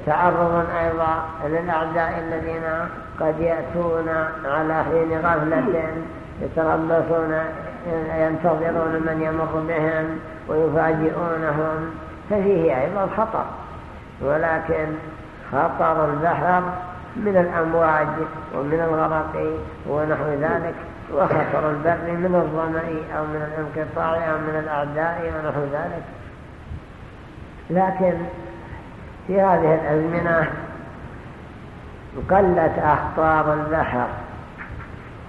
تعرض أيضا للأعداء الذين قد يأتون على حين غفلة يتربصون ينتظرون من يمر بهم ويفاجئونهم. ففيه أيضا خطر ولكن خطر البحر من الأمواج ومن الغرق ونحو ذلك وخطر البر من الظمأ أو من الانقطاع أو من الأعداء ونحو ذلك. لكن في هذه الأزمنة قلت أخطار البحر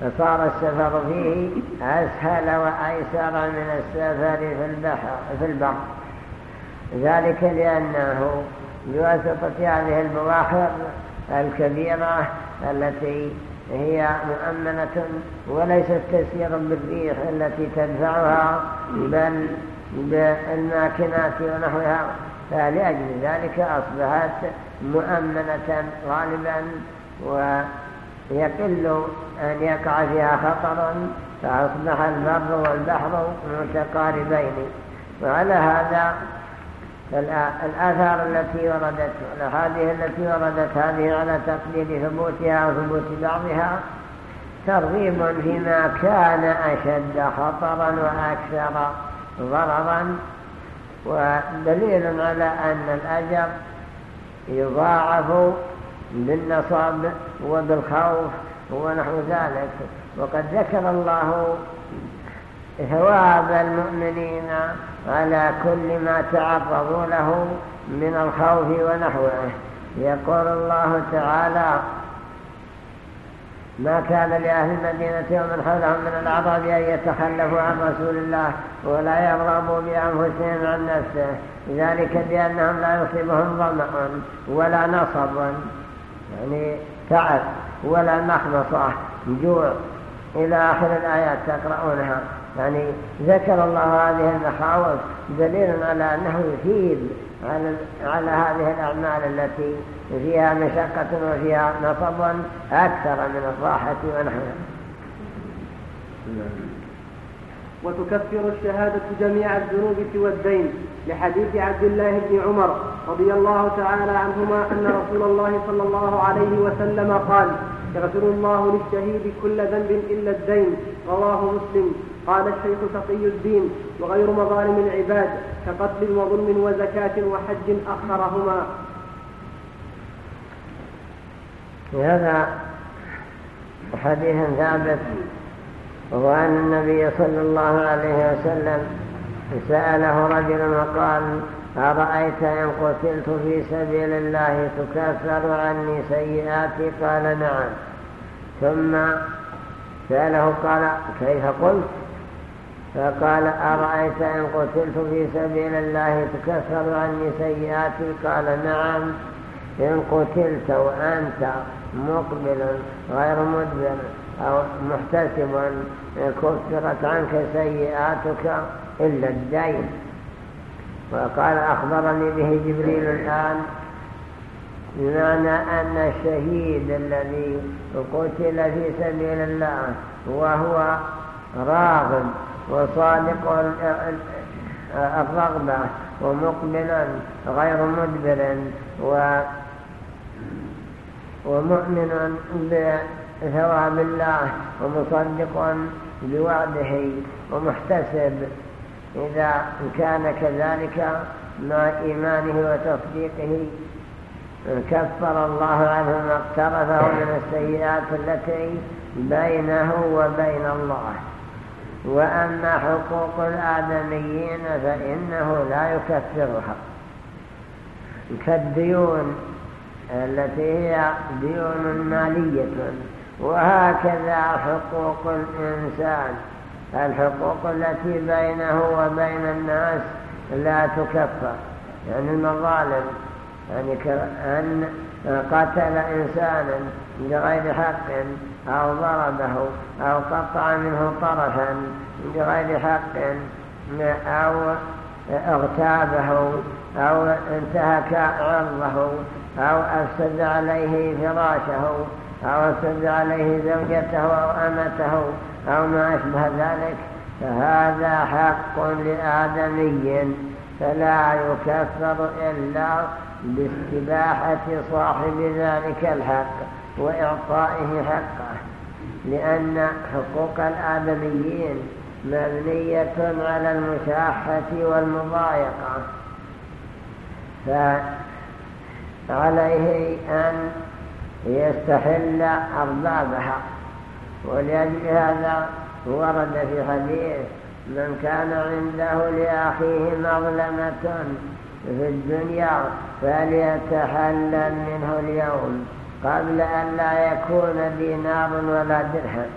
فصار السفر فيه أسهل وأيسر من السفر في البحر في البر. ذلك لأنه بواسطة هذه البواخر الكبيرة التي هي مؤمنة وليست تسير بالريح التي تدفعها بل بالماكنات ونحوها. فلأجل ذلك أصبحت مؤمنة غالبا ويقل أن يقع فيها خطر فأصبح البر والبحر متقاربين. وعلى هذا الآثار التي وردت والأحاديث التي وردت هذه على تقدير ثبوتها وثبوت بعضها ترغيب فيما كان أشد خطرا وأكثر ضررا ودليل على أن الأجر يضاعف بالنصاب وبالخوف ونحو ذلك. وقد ذكر الله ثواب المؤمنين على كل ما تعرضوا له من الخوف ونحوه. يقول الله تعالى ما كان لأهل المدينة ومن حولهم من العرب أن يتخلفوا عن رسول الله ولا يرغبوا بأنفسهم عن نفسه. ذلك بأنهم لا يصيبهم ظمأ ولا نصب. يعني تعب ولا مخمصة جوع. إلى آخر الآيات تقرؤونها. يعني ذكر الله هذه المخاوف دليل على أنه يثيب على, على هذه الأعمال التي فيها مشقة وفيها نصب أكثر من الراحة ونحوها وتكفر الشهادة جميع الذنوب سوى الدين لحديث عبد الله بن عمر رضي الله تعالى عنهما أن رسول الله صلى الله عليه وسلم قال يغفر الله للشهيد كل ذنب إلا الدين. رواه مسلم. قال الشيخ تقي الدين وغير مظالم العباد كقتل وظلم وزكاة وحج أخرهما. هذا حديث ثابت وهو أن النبي صلى الله عليه وسلم سأله رجل وقال أرأيت إن قتلت في سبيل الله تكفر عني سيئاتي؟ قال نعم. ثم سأله قال كيف قلت؟ فقال أرأيت إن قتلت في سبيل الله تكفر عني سيئاتي؟ قال نعم. إن قتلت وأنت مقبل غير مدبر أو محتسب كفرت عنك سيئاتك إلا الدين. وقال أخبرني به جبريل الآن بمعنى أن الشهيد الذي قتل في سبيل الله وهو راغب وصادق الرغبة ومقبل غير مدبر و ومؤمن بثواب الله ومصدق بوعده ومحتسب إذا كان كذلك مع إيمانه وتصديقه كفر الله عنه ما اقترفه من السيئات التي بينه وبين الله. وأما حقوق الآدميين فإنه لا يكفرها. كالديون التي هي ديون مالية وهكذا حقوق الإنسان. الحقوق التي بينه وبين الناس لا تكفر. يعني المظالم يعني كأن قتل إنسانا بغير حق أو ضربه أو قطع منه طرفا بغير حق أو اغتابه أو انتهك عرضه أو أفسد عليه فراشه أو أفسد عليه زوجته أو أمته أو ما أشبه ذلك. فهذا حق لآدمي فلا يكفر إلا باستباحة صاحب ذلك الحق. وإعطائه حقه لأن حقوق الآدميين مبنية على المشاحة والمضايقة. فعليه أن يستحل أربابها. ولأجل هذا ورد في حديث من كان عنده لأخيه مظلمة في الدنيا فليتحلل منه اليوم. قبل أن لا يكون دينار ولا درهم.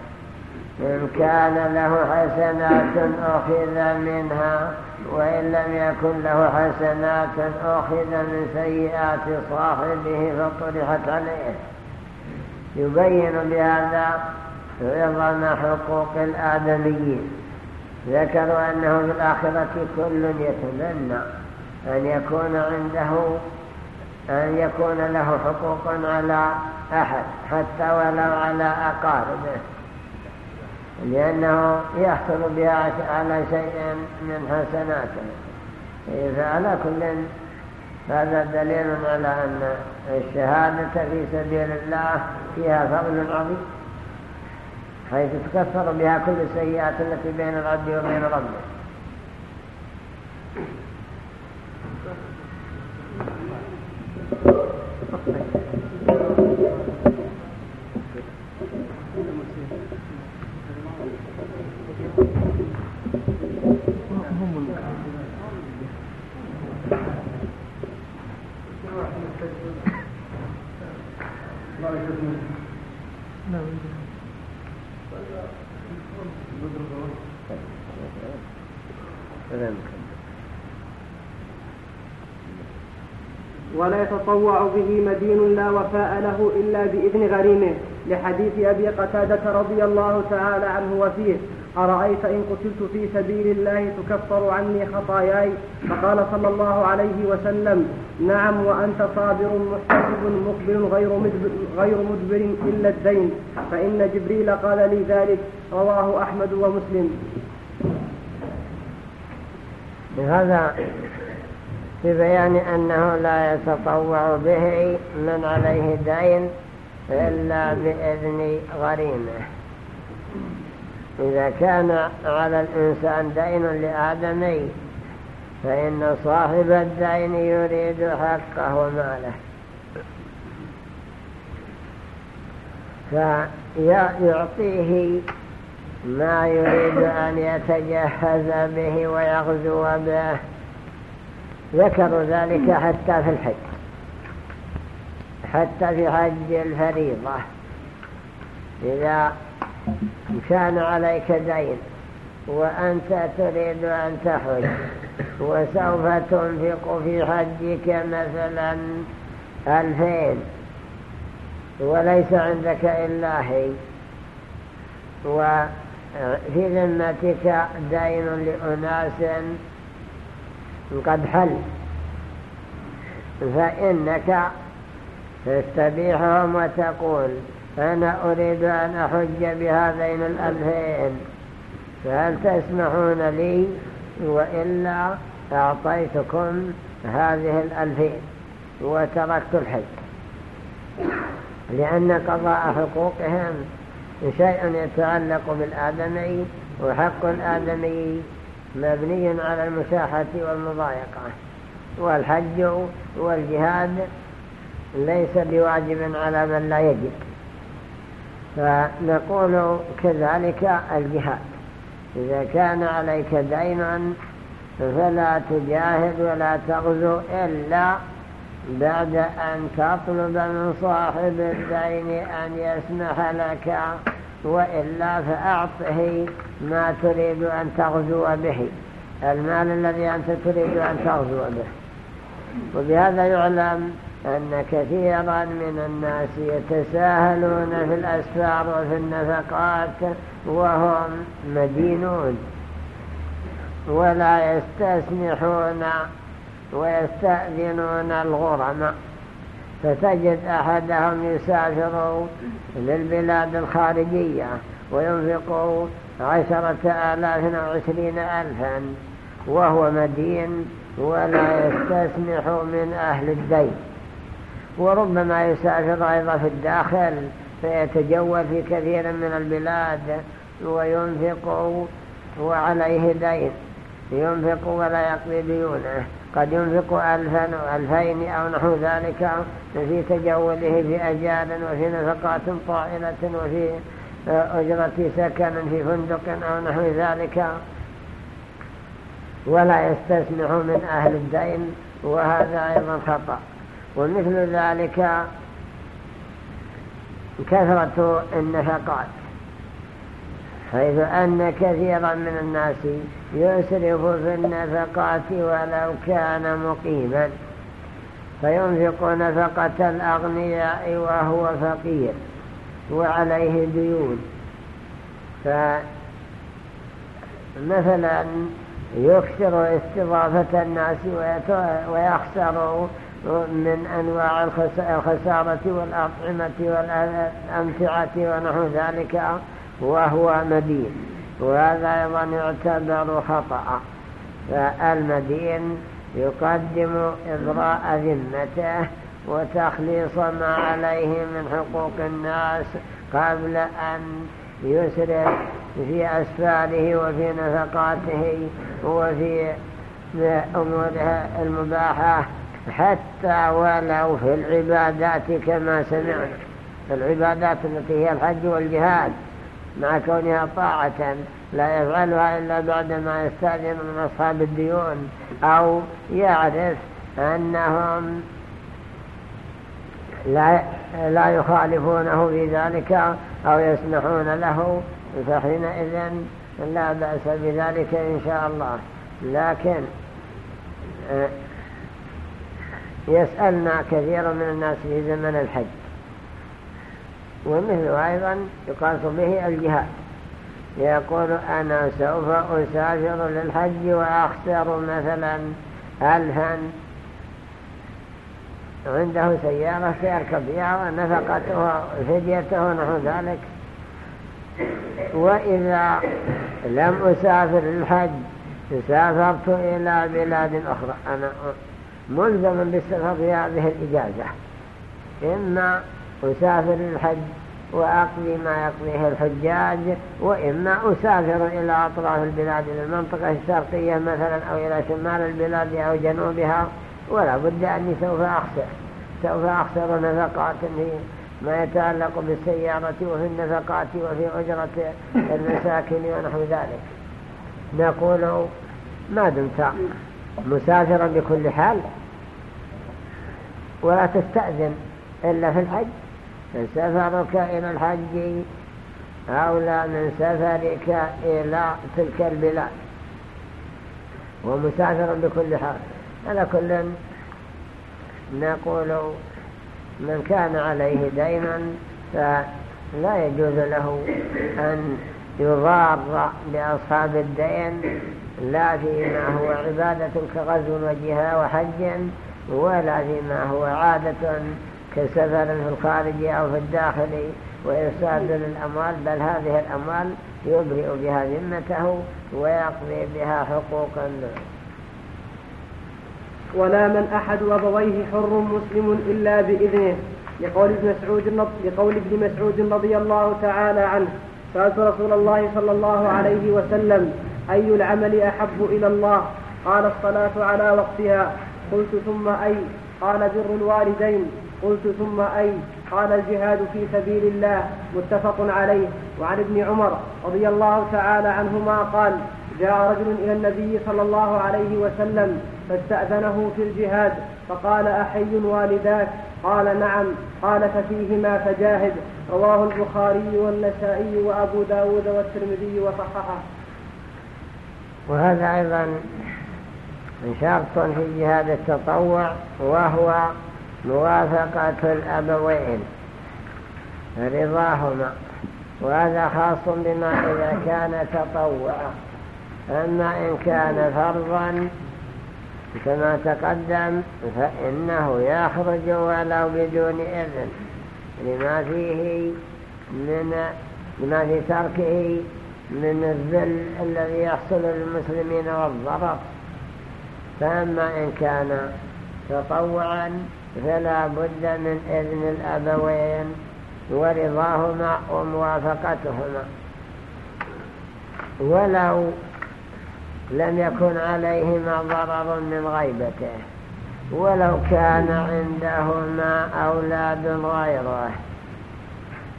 إن كان له حسنات أخذ منها وإن لم يكن له حسنات أخذ من سيئات صاحبه فطرحت عليه. يبين بهذا عظم حقوق الآدميين. ذكروا أنه في الآخرة كل يتمنى أن يكون عنده أن يكون له حقوق على أحد حتى ولو على أقاربه. لأنه يحصل بها على شيء من حسناته. فعلى كل هذا دليل على أن الشهادة في سبيل الله فيها فضل عظيم حيث تكفر بها كل السيئات التي بين العبد وبين ربه. Okay. يتطوع به مدين لا وفاء له إلا بإذن غريمه لحديث أبي قتادة رضي الله تعالى عنه وفيه أرأيت إن قتلت في سبيل الله تكفر عني خطاياي؟ فقال صلى الله عليه وسلم نعم وأنت صابر محتسب مقبل غير مدبر, غير مدبر إلا الدين فإن جبريل قال لي ذلك رواه أحمد ومسلم. هذا في بيان أنه لا يتطوع به من عليه دين إلا بإذن غريمه. إذا كان على الإنسان دين لآدمي فإن صاحب الدين يريد حقه وماله. فيعطيه ما يريد أن يتجهز به ويغزو به. ذكروا ذلك حتى في الحج. حتى في حج الفريضة. إذا كان عليك دين وأنت تريد أن تحج وسوف تنفق في حجك مثلا ألفين وليس عندك إلا هي وفي ذمتك دين لأناس قد حل. فإنك تستبيحهم وتقول أنا أريد أن أحج بهذين الألفين فهل تسمحون لي وإلا أعطيتكم هذه الألفين وتركت الحج؟ لأن قضاء حقوقهم شيء يتعلق بالآدمي وحق الآدمي مبني على المساحة والمضايقة. والحج والجهاد ليس بواجب على من لا يجب فنقول كذلك الجهاد. إذا كان عليك دين فلا تجاهد ولا تغزو إلا بعد أن تطلب من صاحب الدين أن يسمح لك وإلا فأعطه ما تريد أن تغزو به. المال الذي أنت تريد أن تغزو به. وبهذا يعلم أن كثيرا من الناس يتساهلون في الأسفار وفي النفقات وهم مدينون. ولا يستسمحون ويستأذنون الغرم فتجد أحدهم يسافر للبلاد الخارجية وينفق عشرة آلاف أو عشرين ألفا وهو مدين ولا يستسمح من أهل الدين. وربما يسافر أيضا في الداخل فيتجول في كثير من البلاد وينفق وعليه دين. ينفق ولا يقضي ديونه. قد ينفق ألفا ألفين أو نحو ذلك في تجوله في أجال وفي نفقات طائلة وفي أجرة سكن في فندق أو نحو ذلك. ولا يستسمح من أهل الدين وهذا أيضا خطأ. ومثل ذلك كثرة النفقات حيث أن كثيرا من الناس يسرف في النفقات ولو كان مقيما. فينفق نفقة الأغنياء وهو فقير وعليه ديون. فمثلا يكثر استضافة الناس ويخسر من أنواع الخسارة والأطعمة والأمتعة ونحو ذلك وهو مدين. وهذا أيضا يعتبر خطأ. فالمدين يقدم إضراء ذمته وتخليص ما عليه من حقوق الناس قبل أن يسرف في أسفاره وفي نفقاته وفي أموره المباحة حتى ولو في العبادات كما سمعنا العبادات التي هي الحج والجهاد مع كونها طاعة لا يفعلها إلا بعدما يستأذن من أصحاب الديون أو يعرف أنهم لا, لا يخالفونه في ذلك أو يسمحون له فحينئذ لا بأس بذلك إن شاء الله. لكن آه، يسألنا كثير من الناس في زمن الحج. ومثله أيضا يقاس به الجهاد. يقول أنا سوف أسافر للحج وأخسر مثلا ألفا عنده سيارة سيركب فيها ونفقته وفديته نحو ذلك. وإذا لم أسافر للحج سافرت إلى بلاد أخرى. أنا ملزم بالسفر في هذه الإجازة. إما أسافر للحج وأقضي ما يقضيه الحجاج وإما أسافر إلى أطراف البلاد إلى المنطقة الشرقية مثلا أو إلى شمال البلاد أو جنوبها ولا بد أني سوف أخسر. سوف أخسر نفقات في ما يتعلق بالسيارة وفي النفقات وفي أجرة المساكن ونحو ذلك. نقول ما دمت مسافرا بكل حال ولا تستأذن إلا في الحج. فسفرك إلى الحج أولى من سفرك إلى تلك البلاد. ومسافرا بكل حال. على كل نقول من كان عليه دينا فلا يجوز له أن يضار بأصحاب الدين لا فيما هو عبادة كغزو وجهة وحج ولا فيما هو عادة كسفر في الخارج أو في الداخل وإفساد للأموال بل هذه الأموال يبرئ بها ذمته ويقضي بها حقوق الناس. ولا من أحد أبويه حر مسلم إلا بإذنه لقول ابن مسعود لقول ابن مسعود رضي الله تعالى عنه سألت رسول الله صلى الله عليه وسلم أي العمل أحب إلى الله؟ قال الصلاة على وقتها. قلت ثم أي؟ قال بر الوالدين. قلت ثم أي قال الجهاد في سبيل الله متفق عليه. وعن ابن عمر رضي الله تعالى عنهما قال جاء رجل إلى النبي صلى الله عليه وسلم فاستأذنه في الجهاد فقال أحي والداك؟ قال نعم. قال ففيهما فجاهد. رواه البخاري والنسائي وأبو داود والترمذي وصححه. وهذا أيضا شرط في جهاد التطوع وهو موافقة الأبوين. رضاهما. وهذا خاص بما إذا كان تطوعا. أما إن كان فرضا كما تقدم فإنه يخرج ولو بدون إذن. لما فيه من لما في تركه من الذل الذي يحصل للمسلمين والضرر. فأما إن كان تطوعا فلا بد من إذن الأبوين ورضاهما وموافقتهما. ولو لم يكن عليهما ضرر من غيبته ولو كان عندهما أولاد غيره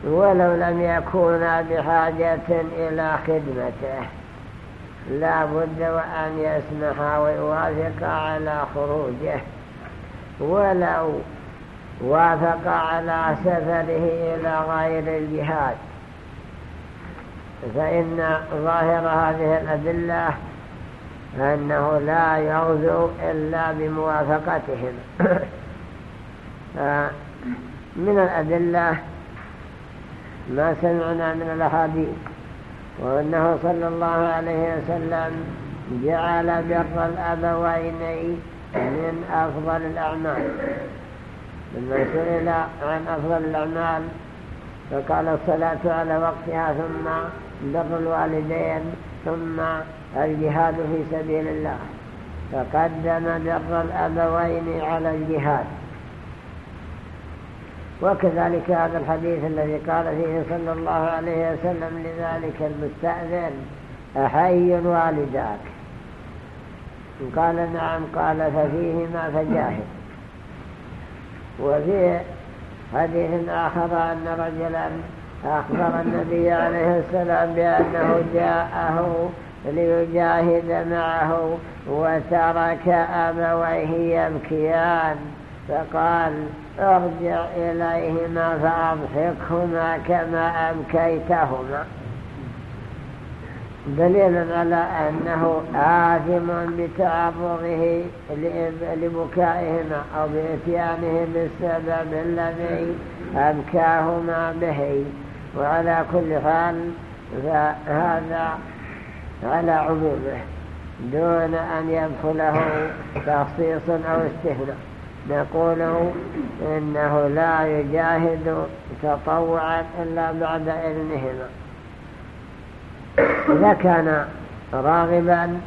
ولو لم يكونا بحاجة إلى خدمته لا بد وأن يسمح ويوافق على خروجه. ولو وافق على سفره إلى غير الجهاد. فإن ظاهر هذه الأدلة أنه لا يغزو إلا بموافقتهم. من الأدلة ما سمعنا من الأحاديث وأنه صلى الله عليه وسلم جعل بر الأبوين من أفضل الأعمال. لما سئل عن أفضل الأعمال فقال الصلاة على وقتها ثم بر الوالدين ثم الجهاد في سبيل الله. فقدم بر الأبوين على الجهاد. وكذلك هذا الحديث الذي قال فيه صلى الله عليه وسلم لذلك المستأذن أحي والداك قال نعم قال ففيهما فجاهد وفي حديث آخر أن رجلا أخبر النبي عليه السلام بأنه جاءه ليجاهد معه وترك أبويه يبكيان. فقال ارجع إليهما فأضحكهما كما أبكيتهما. دليل على أنه آثم بتعرضه لبكائهما أو بإتيانه بالسبب الذي أبكاهما به. وعلى كل حال فهذا على عمومه دون أن يدخله تخصيص أو استهناء نقول إنه لا يجاهد تطوعا إلا بعد إذنهما. إذا كان راغبا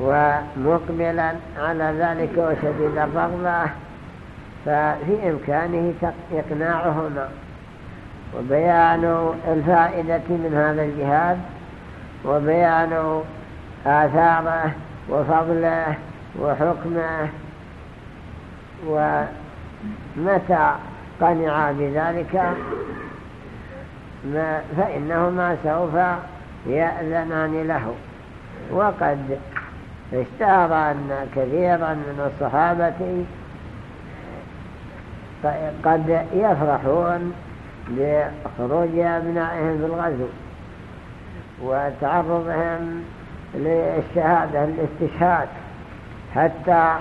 ومقبلا على ذلك وشديد الرغبة ففي إمكانه إقناعهما. وبيان الفائدة من هذا الجهاد وبيان آثاره وفضله وحكمه ومتى قنعا بذلك فإنهما سوف يأذنان له. وقد اشتهر أن كثيرا من الصحابة قد يفرحون بخروج أبنائهم في الغزو وتعرضهم للشهادة الاستشهاد حتى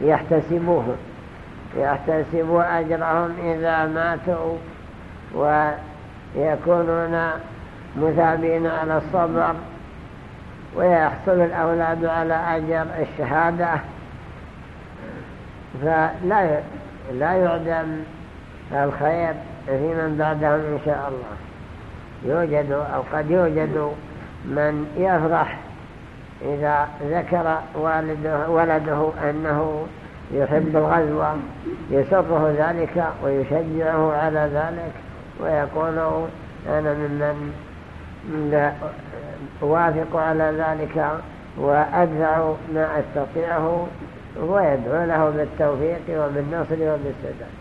يحتسبوه يحتسبوا أجرهم إذا ماتوا. ويكونون مثابين على الصبر ويحصل الأولاد على أجر الشهادة. فلا لا يعدم الخير في من بعدهم إن شاء الله. يوجد أو قد يوجد من يفرح إذا ذكر والده ولده أنه يحب الغزو يسره ذلك ويشجعه على ذلك. ويقول أنا ممن أوافق على ذلك وأدفع ما أستطيعه ويدعو له بالتوفيق وبالنصر وبالسداد.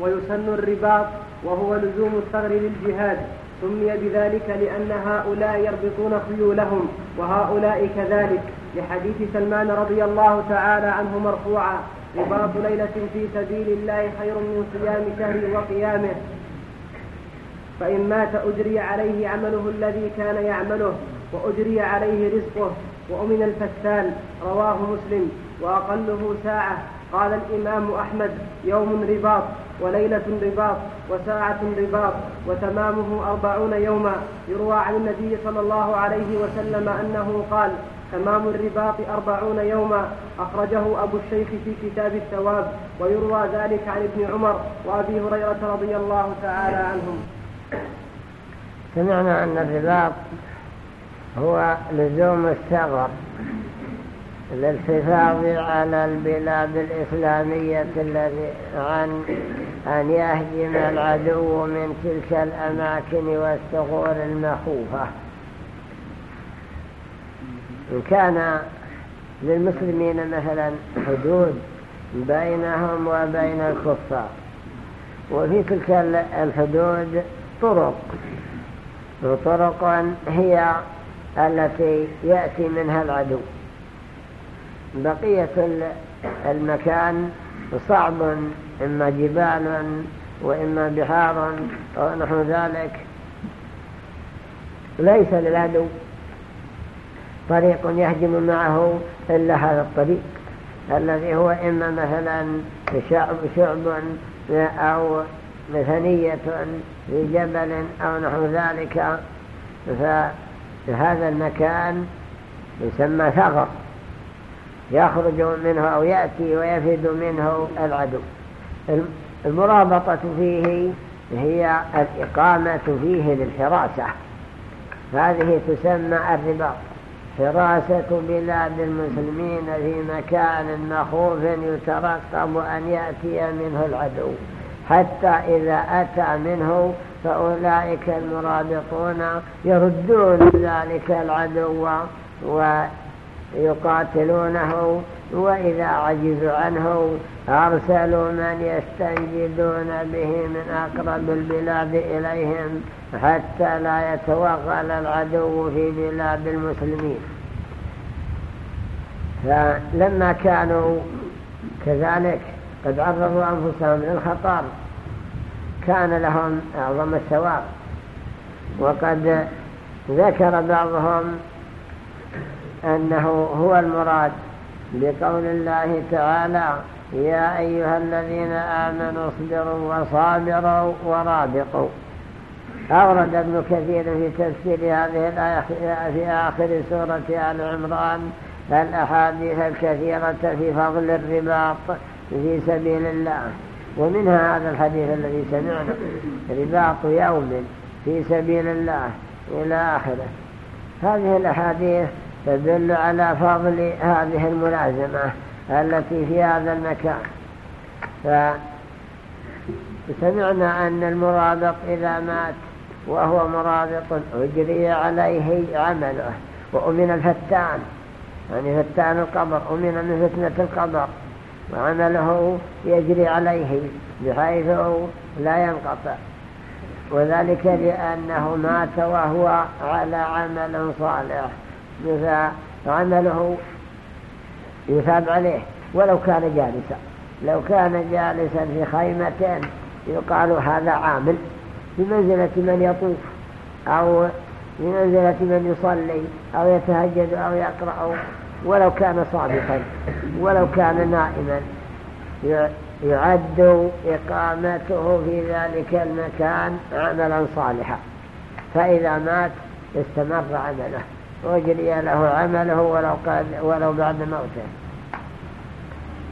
ويسن الرباط وهو لزوم الثغر للجهاد. سمي بذلك لأن هؤلاء يربطون خيولهم وهؤلاء كذلك. لحديث سلمان رضي الله تعالى عنه مرفوعا. رباط ليلة في سبيل الله خير من صيام شهر وقيامه. فإن مات أجري عليه عمله الذي كان يعمله وأجري عليه رزقه وأمن الفتان رواه مسلم. وأقله ساعة. قال الإمام أحمد يوم رباط وليلة رباط وساعة رباط وتمامه أربعون يوما. يروى عن النبي صلى الله عليه وسلم أنه قال تمام الرباط أربعون يوما أخرجه أبو الشيخ في كتاب الثواب ويروى ذلك عن ابن عمر وأبي هريرة رضي الله تعالى عنهم. سمعنا أن الرباط هو لزوم الثغر للحفاظ على البلاد الإسلامية التي عن أن يهجم العدو من تلك الأماكن والثغور المخوفة. إن كان للمسلمين مثلا حدود بينهم وبين الكفار. وفي تلك الحدود طرق. وطرق هي التي يأتي منها العدو. بقية المكان صعب إما جبال وإما بحار ونحو ذلك. ليس للعدو. طريق يهجم معه إلا هذا الطريق الذي هو إما مثلا شعب, شعب أو مثنية في جبل أو نحو ذلك. فهذا المكان يسمى ثغر يخرج منه أو يأتي ويفد منه العدو. المرابطة فيه هي الإقامة فيه للحراسة. هذه تسمى الرباط. حراسة بلاد المسلمين في مكان مخوف يترقب أن يأتي منه العدو. حتى إذا أتى منه فأولئك المرابطون يردون ذلك العدو ويقاتلونه وإذا عجزوا عنه أرسلوا من يستنجدون به من أقرب البلاد إليهم حتى لا يتوغل العدو في بلاد المسلمين. فلما كانوا كذلك قد عرضوا أنفسهم للخطر كان لهم أعظم الثواب. وقد ذكر بعضهم أنه هو المراد بقول الله تعالى يا أيها الذين آمنوا اصبروا وصابروا ورابطوا. أورد ابن كثير في تفسير هذه الآية في آخر سورة آل عمران الأحاديث الكثيرة في فضل الرباط في سبيل الله. ومنها هذا الحديث الذي سمعنا رباط يوم في سبيل الله إلى آخره. هذه الأحاديث تدل على فضل هذه الملازمة التي في هذا المكان. فسمعنا أن المرابط إذا مات وهو مرابط أجري عليه عمله وأمن الفتان يعني فتان القبر أمن من فتنة القبر وعمله يجري عليه بحيث لا ينقطع. وذلك لأنه مات وهو على عمل صالح. فعمله يثاب عليه ولو كان جالسا. لو كان جالسا في خيمة يقال هذا عامل بمنزلة من يطوف أو بمنزلة من يصلي أو يتهجد أو يقرأ ولو كان صادقا ولو كان نائما. يعد إقامته في ذلك المكان عملا صالحا. فإذا مات استمر عمله. وجري له عمله ولو, قد ولو بعد موته.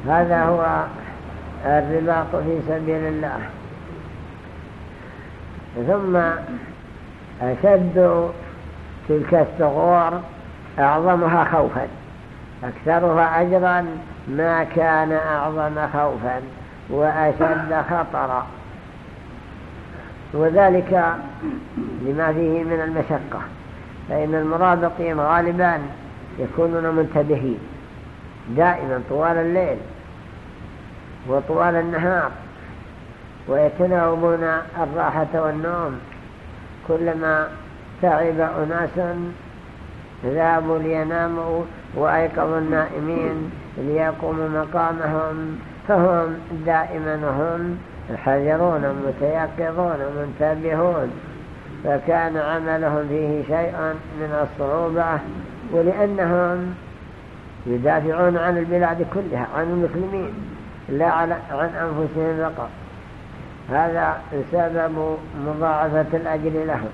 هذا هو الرباط في سبيل الله. ثم أشد تلك الثغور أعظمها خوفا. أكثرها أجرا ما كان أعظم خوفا وأشد خطرا. وذلك لما فيه من المشقة. فإن المرابطين غالبا يكونون منتبهين دائما طوال الليل وطوال النهار ويتناوبون الراحة والنوم. كلما تعب أناس ذهبوا ليناموا وأيقظوا النائمين ليقوموا مقامهم فهم دائما هم حذرون متيقظون منتبهون. فكان عملهم فيه شيء من الصعوبة ولأنهم يدافعون عن البلاد كلها عن المسلمين لا عن أنفسهم فقط. هذا سبب مضاعفة الأجر لهم.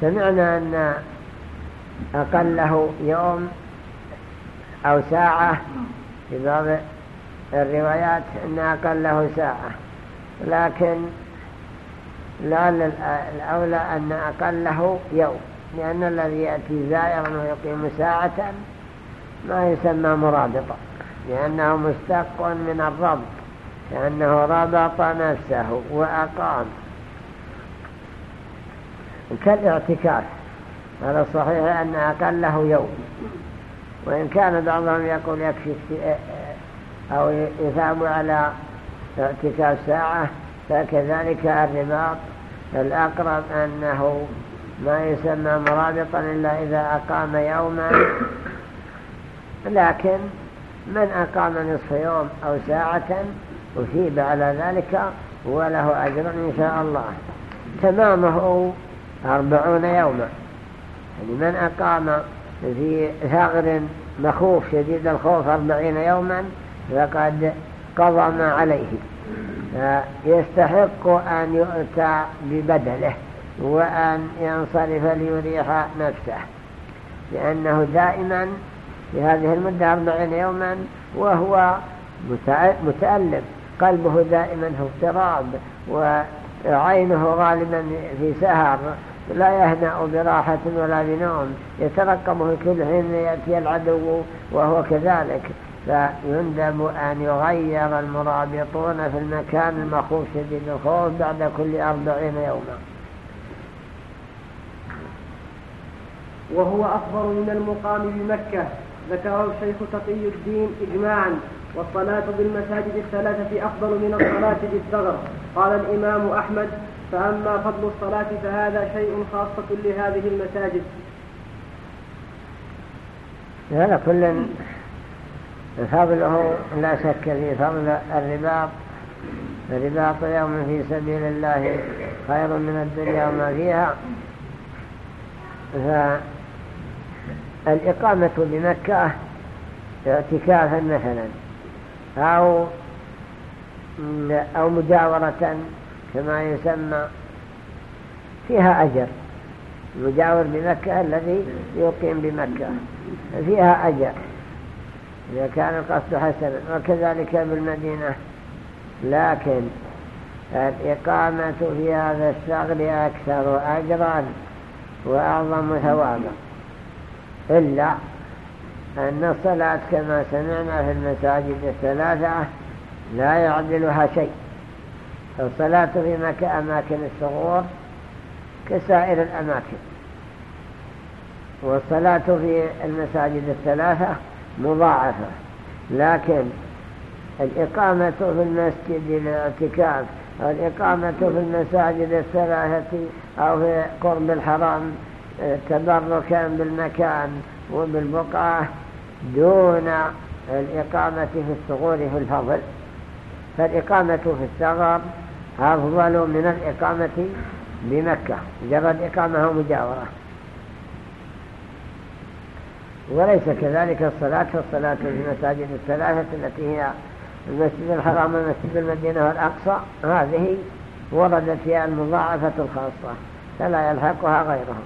سمعنا أن أقله يوم أو ساعة في بعض الروايات أن أقله ساعة لكن لعل الأولى أن أقله يوم لأن الذي يأتي زائرا ويقيم ساعة ما يسمى مرابطا لأنه مشتق من الربط لأنه ربط نفسه وأقام. كالاعتكاف هذا الصحيح أن أقله يوم. وإن كان بعضهم يقول يكفي أو يثاب على اعتكاف ساعة فكذلك الرباط الأقرب أنه ما يسمى مرابطا إلا إذا أقام يوما. لكن من أقام نصف يوم أو ساعة أثيب على ذلك وله أجر إن شاء الله. تمامه أربعون يوما. يعني من أقام في ثغر مخوف شديد الخوف أربعين يوما فقد قضى ما عليه. يستحق أن يؤتى ببدله وأن ينصرف ليريح نفسه لأنه دائما في هذه المدة أربعين يوما وهو متألم قلبه دائما في اضطراب وعينه غالبا في سهر لا يهنأ براحة ولا بنوم يترقبه كل حين يأتي العدو وهو كذلك. فيندب أن يغير المرابطون في المكان المخوف شديد الخوف بعد كل أربعين يوما. وهو أفضل من المقام بمكة. ذكره الشيخ تقي الدين إجماعا. والصلاة بالمساجد الثلاثة أفضل من الصلاة بالثغر قال الإمام أحمد فأما فضل الصلاة فهذا شيء خاصة لهذه المساجد. هذا كل فضله لا شك في فضل الرباط. الرباط يوم في سبيل الله خير من الدنيا وما فيها. فالإقامة بمكة اعتكافا مثلا أو أو مجاورة كما يسمى فيها أجر. المجاور بمكة الذي يقيم بمكة فيها أجر. إذا كان القصد حسنا وكذلك بالمدينة لكن الإقامة في هذا الشغل أكثر أجرا وأعظم ثوابا. إلا أن الصلاة كما سمعنا في المساجد الثلاثة لا يعدلها شيء. الصلاة في أماكن الصغور كسائر الأماكن. والصلاة في المساجد الثلاثة مضاعفة. لكن الإقامة في المسجد للاعتكاف أو الإقامة في المساجد الثلاثة أو في قرب الحرام تبركا بالمكان وبالبقعة دون الإقامة في الثغور في الفضل. فالإقامة في الثغر أفضل من الإقامة بمكة. مجرد إقامة مجاورة. وليس كذلك الصلاة الصلاة في المساجد الثلاثة التي هي المسجد الحرام والمسجد المدينة والأقصى. هذه وردت فيها المضاعفة الخاصة فلا يلحقها غيرها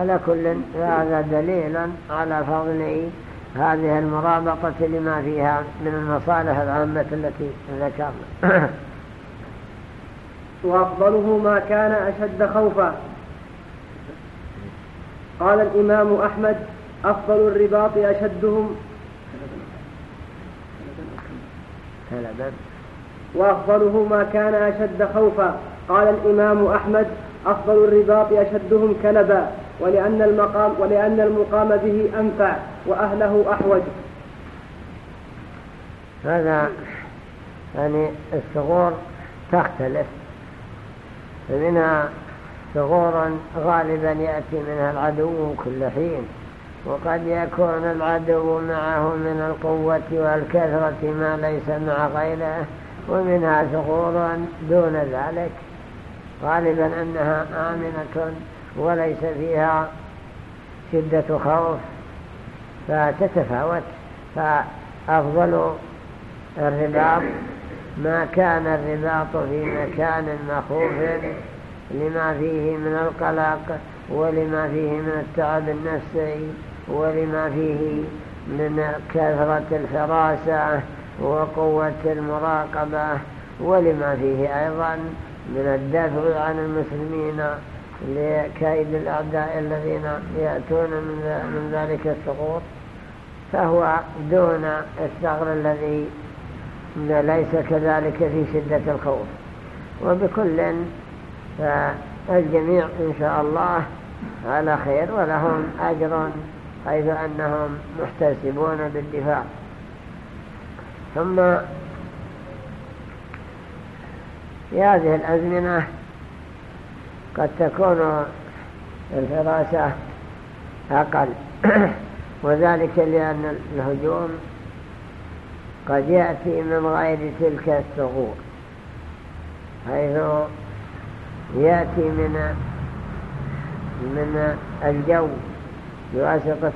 على كل هذا دليل على فضل هذه المرابطة لما فيها من المصالح العامة التي ذكرنا. وأفضله ما كان أشد خوفا. قال الإمام أحمد أفضل الرباط أشدهم. وأفضله ما كان أشد خوفا. قال الإمام أحمد أفضل الرباط أشدهم كلبا ولأن المقام ولأن المقام به أنفع وأهله أحوج. هذا يعني الثغور تختلف. فمنها ثغور غالبا يأتي منها العدو كل حين. وقد يكون العدو معه من القوة والكثرة ما ليس مع غيره ومنها ثغور دون ذلك. غالبا أنها آمنة وليس فيها شدة خوف فتتفاوت. فأفضل الرباط ما كان الرباط في مكان مخوف لما فيه من القلق ولما فيه من التعب النفسي. ولما فيه من كثرة الحراسة وقوة المراقبة ولما فيه أيضا من الدفع عن المسلمين لكيد الأعداء الذين يأتون من ذلك السقوط فهو دون الثغر الذي ليس كذلك في شدة الخوف. وبكل فالجميع إن شاء الله على خير ولهم أجر حيث أنهم محتسبون بالدفاع. ثم في هذه الأزمنة قد تكون الفراسة أقل. وذلك لأن الهجوم قد يأتي من غير تلك الثغور. حيث يأتي من من الجو. بواسطة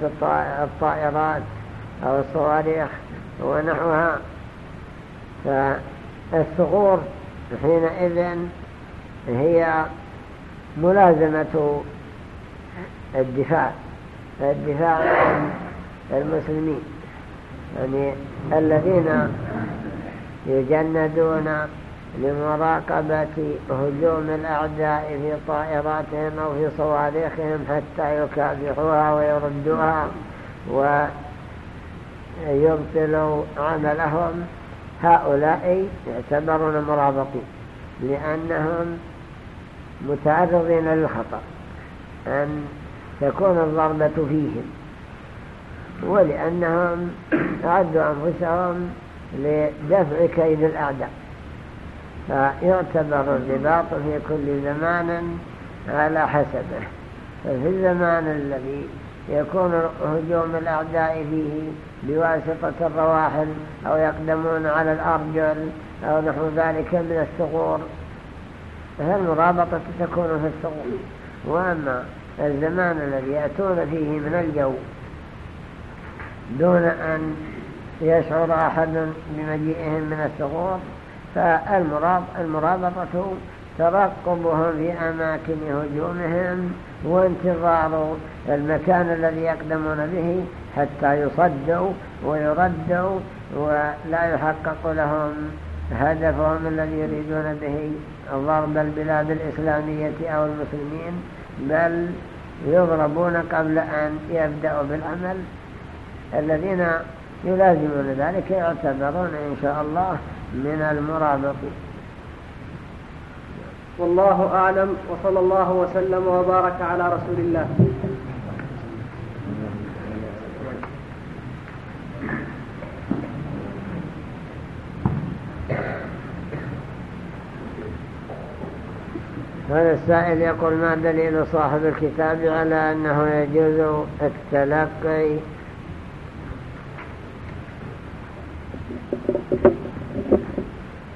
الطائرات أو الصواريخ ونحوها. فالثغور حينئذ هي ملازمة الدفاع الدفاع عن المسلمين. يعني الذين يجندون لمراقبة هجوم الأعداء في طائراتهم أو في صواريخهم حتى يكافحوها ويردوها ويبطلوا عملهم. هؤلاء يعتبرون مرابطين لأنهم متعرضين للخطر أن تكون الضربة فيهم ولأنهم أعدوا أنفسهم لدفع كيد الأعداء. فيعتبر الرباط في كل زمان على حسبه. ففي الزمان الذي يكون هجوم الأعداء فيه بواسطة الرواحل أو يقدمون على الأرجل أو نحو ذلك من الثغور فالمرابطة تكون في الثغور؟ وأما الزمان الذي يأتون فيه من الجو دون أن يشعر أحد بمجيئهم من الثغور فالمرابطة ترقبهم في أماكن هجومهم وانتظار المكان الذي يقدمون به حتى يصدوا ويردوا ولا يحقق لهم هدفهم الذي يريدون به ضرب البلاد الإسلامية أو المسلمين بل يضربون قبل أن يبدأوا بالعمل. الذين يلازمون ذلك يعتبرون إن شاء الله من المرابطين والله أعلم وصلى الله وسلم وبارك على رسول الله. هذا السائل يقول ما دليل صاحب الكتاب على أنه يجوز التلقي؟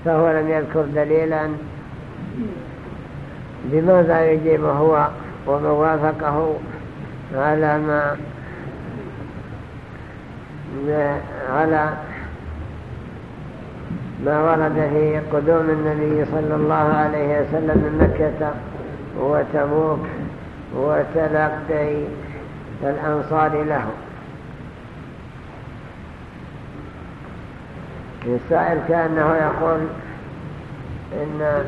فهو لم يذكر دليلا بماذا يجيب هو ومن وافقه على ما على ما ورد في قدوم النبي صلى الله عليه وسلم من مكة وتبوك وتلقي الأنصار له. السائل كأنه يقول إن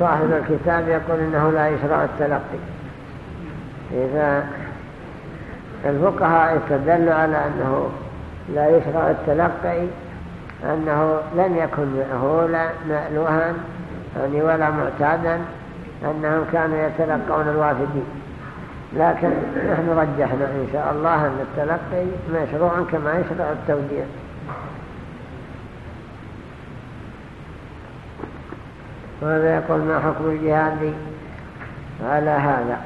صاحب الكتاب يقول إنه لا يشرع التلقي. إذا الفقهاء استدلوا على أنه لا يشرع التلقي أنه لم يكن مأهولا مألوها يعني ولا معتادا أنهم كانوا يتلقون الوافدين. لكن نحن رجحنا إن شاء الله أن التلقي مشروع كما يشرع التوديع. وهذا يقول ما حكم الجهاد على هذا؟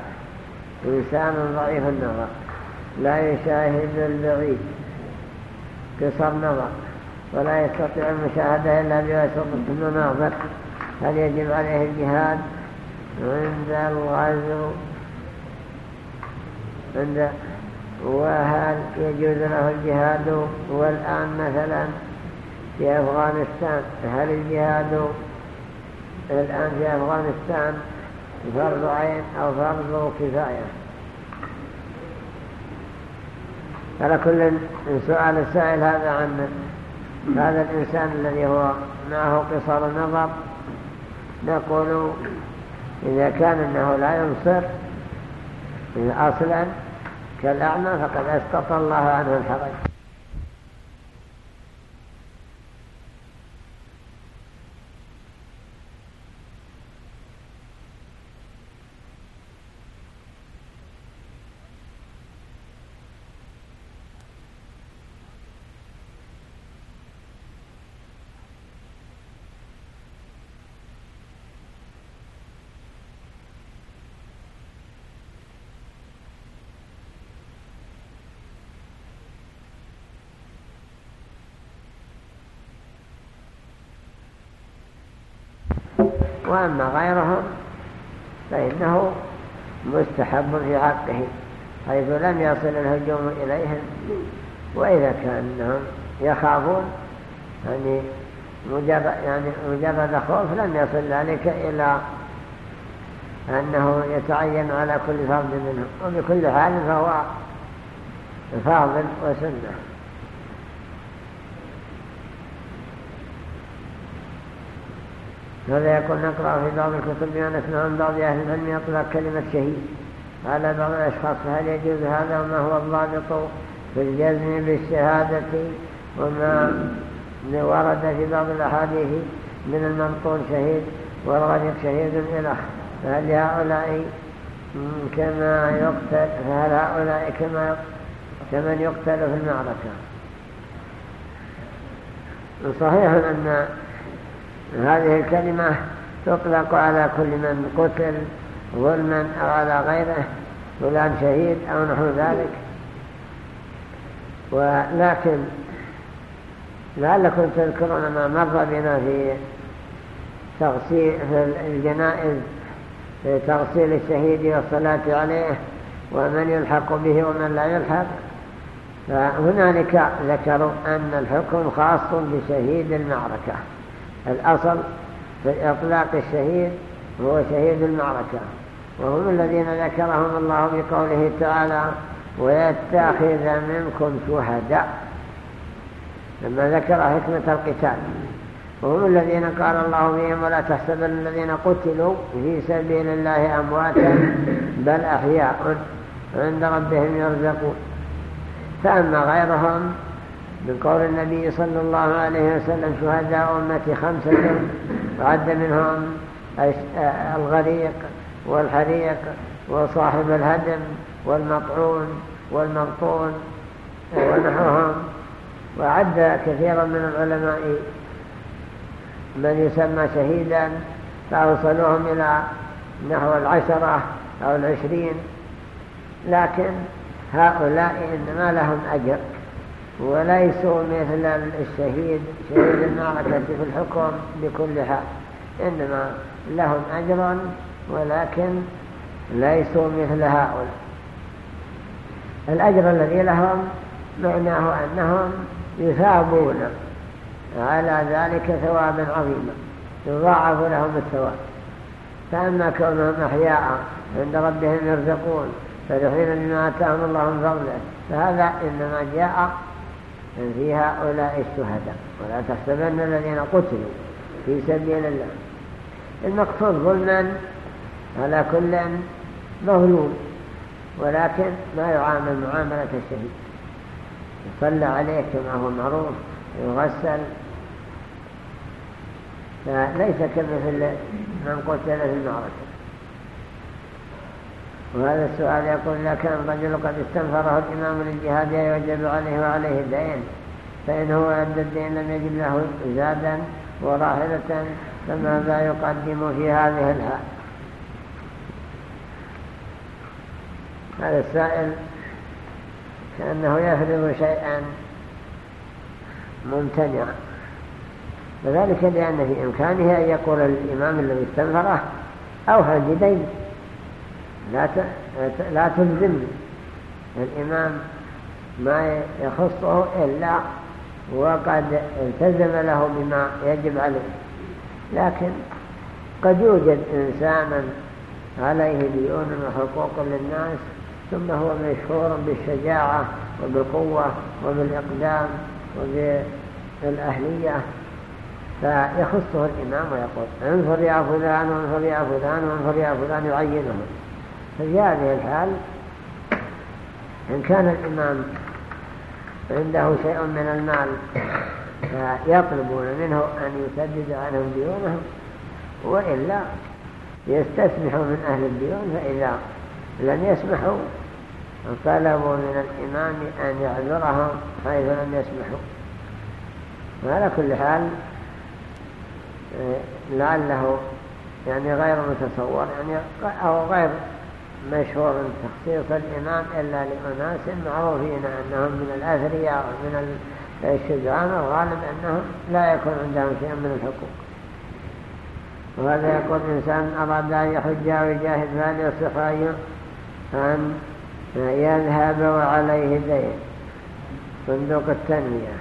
إنسان ضعيف النظر لا يشاهد البعيد قصر نظر ولا يستطيع المشاهدة إلا بواسطة المناظر هل يجب عليه الجهاد عند الغزو؟ عند وهل يجوز له الجهاد؟ والآن مثلا في أفغانستان هل الجهاد الآن في أفغانستان فرض عين أو فرض كفاية. على كل سؤال السائل هذا عن هذا الإنسان الذي هو معه قصر نظر نقول إذا كان أنه لا ينصر أصلا كالأعمى فقد أسقط الله عنه الحرج. وأما غيرهم فإنه مستحب في حقه حيث لم يصل الهجوم إليهم وإذا كانهم يخافون يعني مجرد, يعني مجرد خوف لم يصل ذلك إلى أنه يتعين على كل فرد منهم وبكل حال فهو فاضل وسنة. هذا يكون نقرأ في بعض الكتب بما نسمع من بعض أهل العلم يطلق كلمة شهيد على بعض الأشخاص فهل يجوز هذا وما هو الضابط في الجزم بالشهادة وما ورد في بعض الأحاديث من المنقول شهيد والغريق شهيد الأخ فهل هؤلاء كما يقتل فهل هؤلاء كما كمن يقتل في المعركة؟ صحيح أن هذه الكلمة تطلق على كل من قتل ظلما أو على غيره فلان شهيد أو نحو ذلك. ولكن لعلكم تذكرون ما مر بنا في تغسيل الجنائز في تغسيل الشهيد والصلاة عليه ومن يلحق به ومن لا يلحق. فهنالك ذكروا أن الحكم خاص بشهيد المعركة. الأصل في إطلاق الشهيد هو شهيد المعركة وهم الذين ذكرهم الله بقوله تعالى ويتخذ منكم شهداء لما ذكر حكمة القتال. وهم الذين قال الله فيهم ولا تحسبن الذين قتلوا في سبيل الله أمواتا بل أحياء عند ربهم يرزقون فأما غيرهم من قول النبي صلى الله عليه وسلم شهداء أمتي خمسة وعد منهم الغريق والحريق وصاحب الهدم والمطعون والمبطون ونحوهم. وعد كثيرا من العلماء من يسمى شهيدا فأوصلوهم إلى نحو العشرة أو العشرين. لكن هؤلاء إنما لهم أجر. وليسوا مثل الشهيد شهيد المعركة في الحكم بكل حال إنما لهم أجر ولكن ليسوا مثل هؤلاء. الأجر الذي لهم معناه أنهم يثابون على ذلك ثوابا عظيما يضاعف لهم الثواب. فأما كونهم أحياء عند ربهم يرزقون فرحين بما آتاهم الله من فضله فهذا إنما جاء في هؤلاء الشهداء. ولا تحسبن الذين قتلوا في سبيل الله. المقصود ظلما على كل مظلوم ولكن ما يعامل معاملة الشهيد. يصلى عليه كما هو معروف يغسل. فليس كمثل من قتل في المعركة. وهذا السؤال يقول إذا كان الرجل قد استنفره الإمام للجهاد يوجب عليه وعليه فإن هو أدى الدين لم يجب له زادا وراحلة فماذا يقدم في هذه الحال هذا السائل كأنه يفرض شيئا ممتنعا وذلك لأن في إمكانه أن يقول الإمام الذي استنفره أوفى بدين لا تلزم. الإمام ما يخصه إلا وقد التزم له بما يجب عليه. لكن قد يوجد إنسانا عليه ديون وحقوق للناس ثم هو مشهور بالشجاعة وبالقوة وبالإقدام وبالأهلية. فيخصه الإمام ويقول انفر يا فلان وانفر يا فلان وانفر يا فلان يعينهم ففي هذه الحال إن كان الإمام عنده شيء من المال فيطلبون منه أن يسدد عنهم ديونهم وإلا يستسمحوا من أهل الديون فإذا لم يسمحوا طلبوا من الإمام أن يعذرهم حيث لم يسمحوا. وعلى كل حال لعله يعني غير متصور يعني أو غير مشهور تخصيص الإمام إلا لأناس معروفين أنهم من الأثرياء ومن الشجعان الغالب أنهم لا يكون عندهم شيء من الحقوق. وهذا يقول إنسان أراد أن يحج ويجاهد فليصح أن يذهب وعليه دين؟ صندوق التنمية.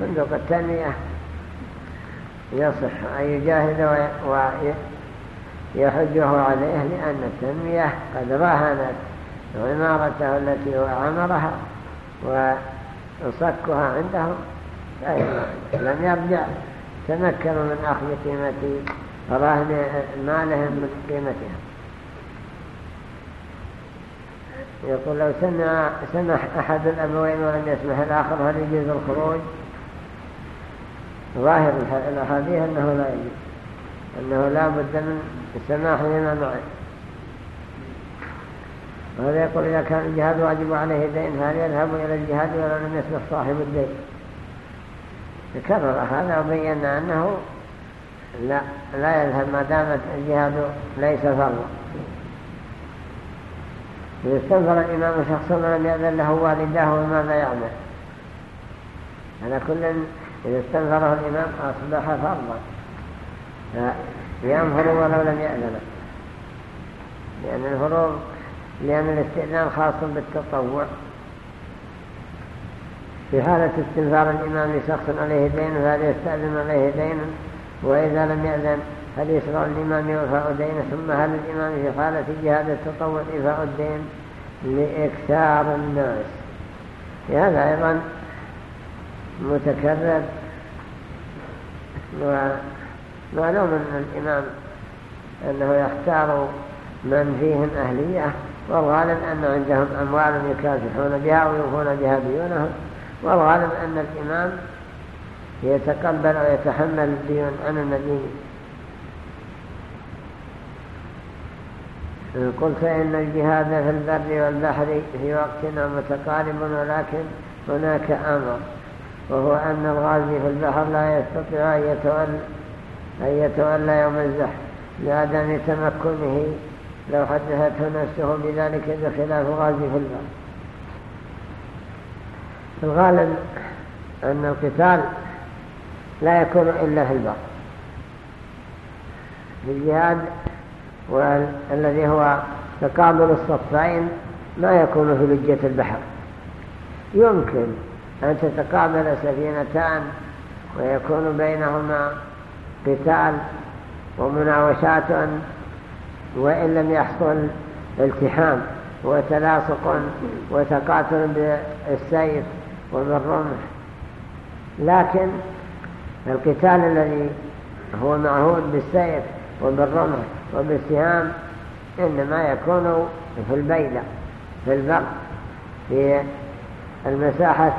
صندوق التنمية. يصح أن يجاهد ويحجه عليه لأن التنمية قد رهنت عمارته التي هو عمرها وصكها عنده لم يرجع. تمكنوا من أخذ قيمة رهن مالهم من قيمتها. يقول لو سمح أحد الأبوين ولم يسمح الآخر هل يجوز الخروج؟ ظاهر الأحاديث أنه لا يجوز أنه لا بد من السماح لما معه وهذا يقول إذا كان الجهاد واجب عليه دين فهل يذهب إلى الجهاد ولو لم يسمح صاحب الدين؟ تكرر هذا وبينا أنه لا, لا يذهب ما دامت الجهاد ليس فرضا. إذا استنفر الإمام شخصا ولم يأذن له والداه وماذا يعمل؟ على كل إذا استنفره الإمام أصبح فرضا. فينفر ولو لم يأذن. لأن الفروض لأن الاستئذان خاص بالتطوع. في حالة استنفار الإمام لشخص عليه دين فهذا يستأذن عليه دين؟ وإذا لم يأذن هل يشرع الإمام يوفاء دينه ثم هل الإمام في حالة جهاد التطوع إيفاء الدين؟ لإكثار الناس. هذا أيضا متكرر. ومعلوم أن الإمام أنه يختار من فيهم أهلية والغالب أن عندهم أموال يكافحون بها ويوفون بها ديونهم والغالب أن الإمام يتقبل ويتحمل الديون عن المدينة قلت إن الجهاد في البر والبحر في وقتنا متقارب ولكن هناك أمر وهو أن الغازي في البحر لا يستطيع أن يتولى, أن يتولى يوم الزحف لعدم تمكنه لو حدثته نفسه بذلك بخلاف الغازي في البحر الغالب أن القتال لا يكون إلا في البر. الجهاد والذي هو تقابل الصفين ما يكون في لجة البحر. يمكن أن تتقابل سفينتان ويكون بينهما قتال ومناوشات وإن لم يحصل التحام وتلاصق وتقاتل بالسيف وبالرمح. لكن القتال الذي هو معهود بالسيف وبالرمح وبالسهام إنما يكون في البيدة في البر في المساحة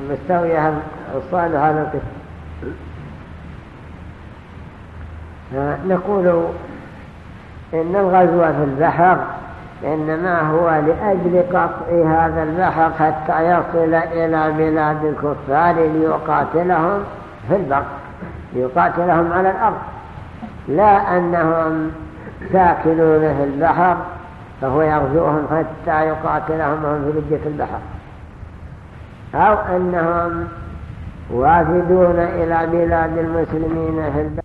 المستوية الصالحة للقتال. نقول إن الغزو في البحر إنما هو لأجل قطع هذا البحر حتى يصل إلى بلاد الكفار ليقاتلهم في البر ليقاتلهم على الأرض. لا أنهم ساكنون في البحر فهو يغزوهم حتى يقاتلهم وهم في لجة البحر. أو أنهم وافدون إلى بلاد المسلمين في البحر.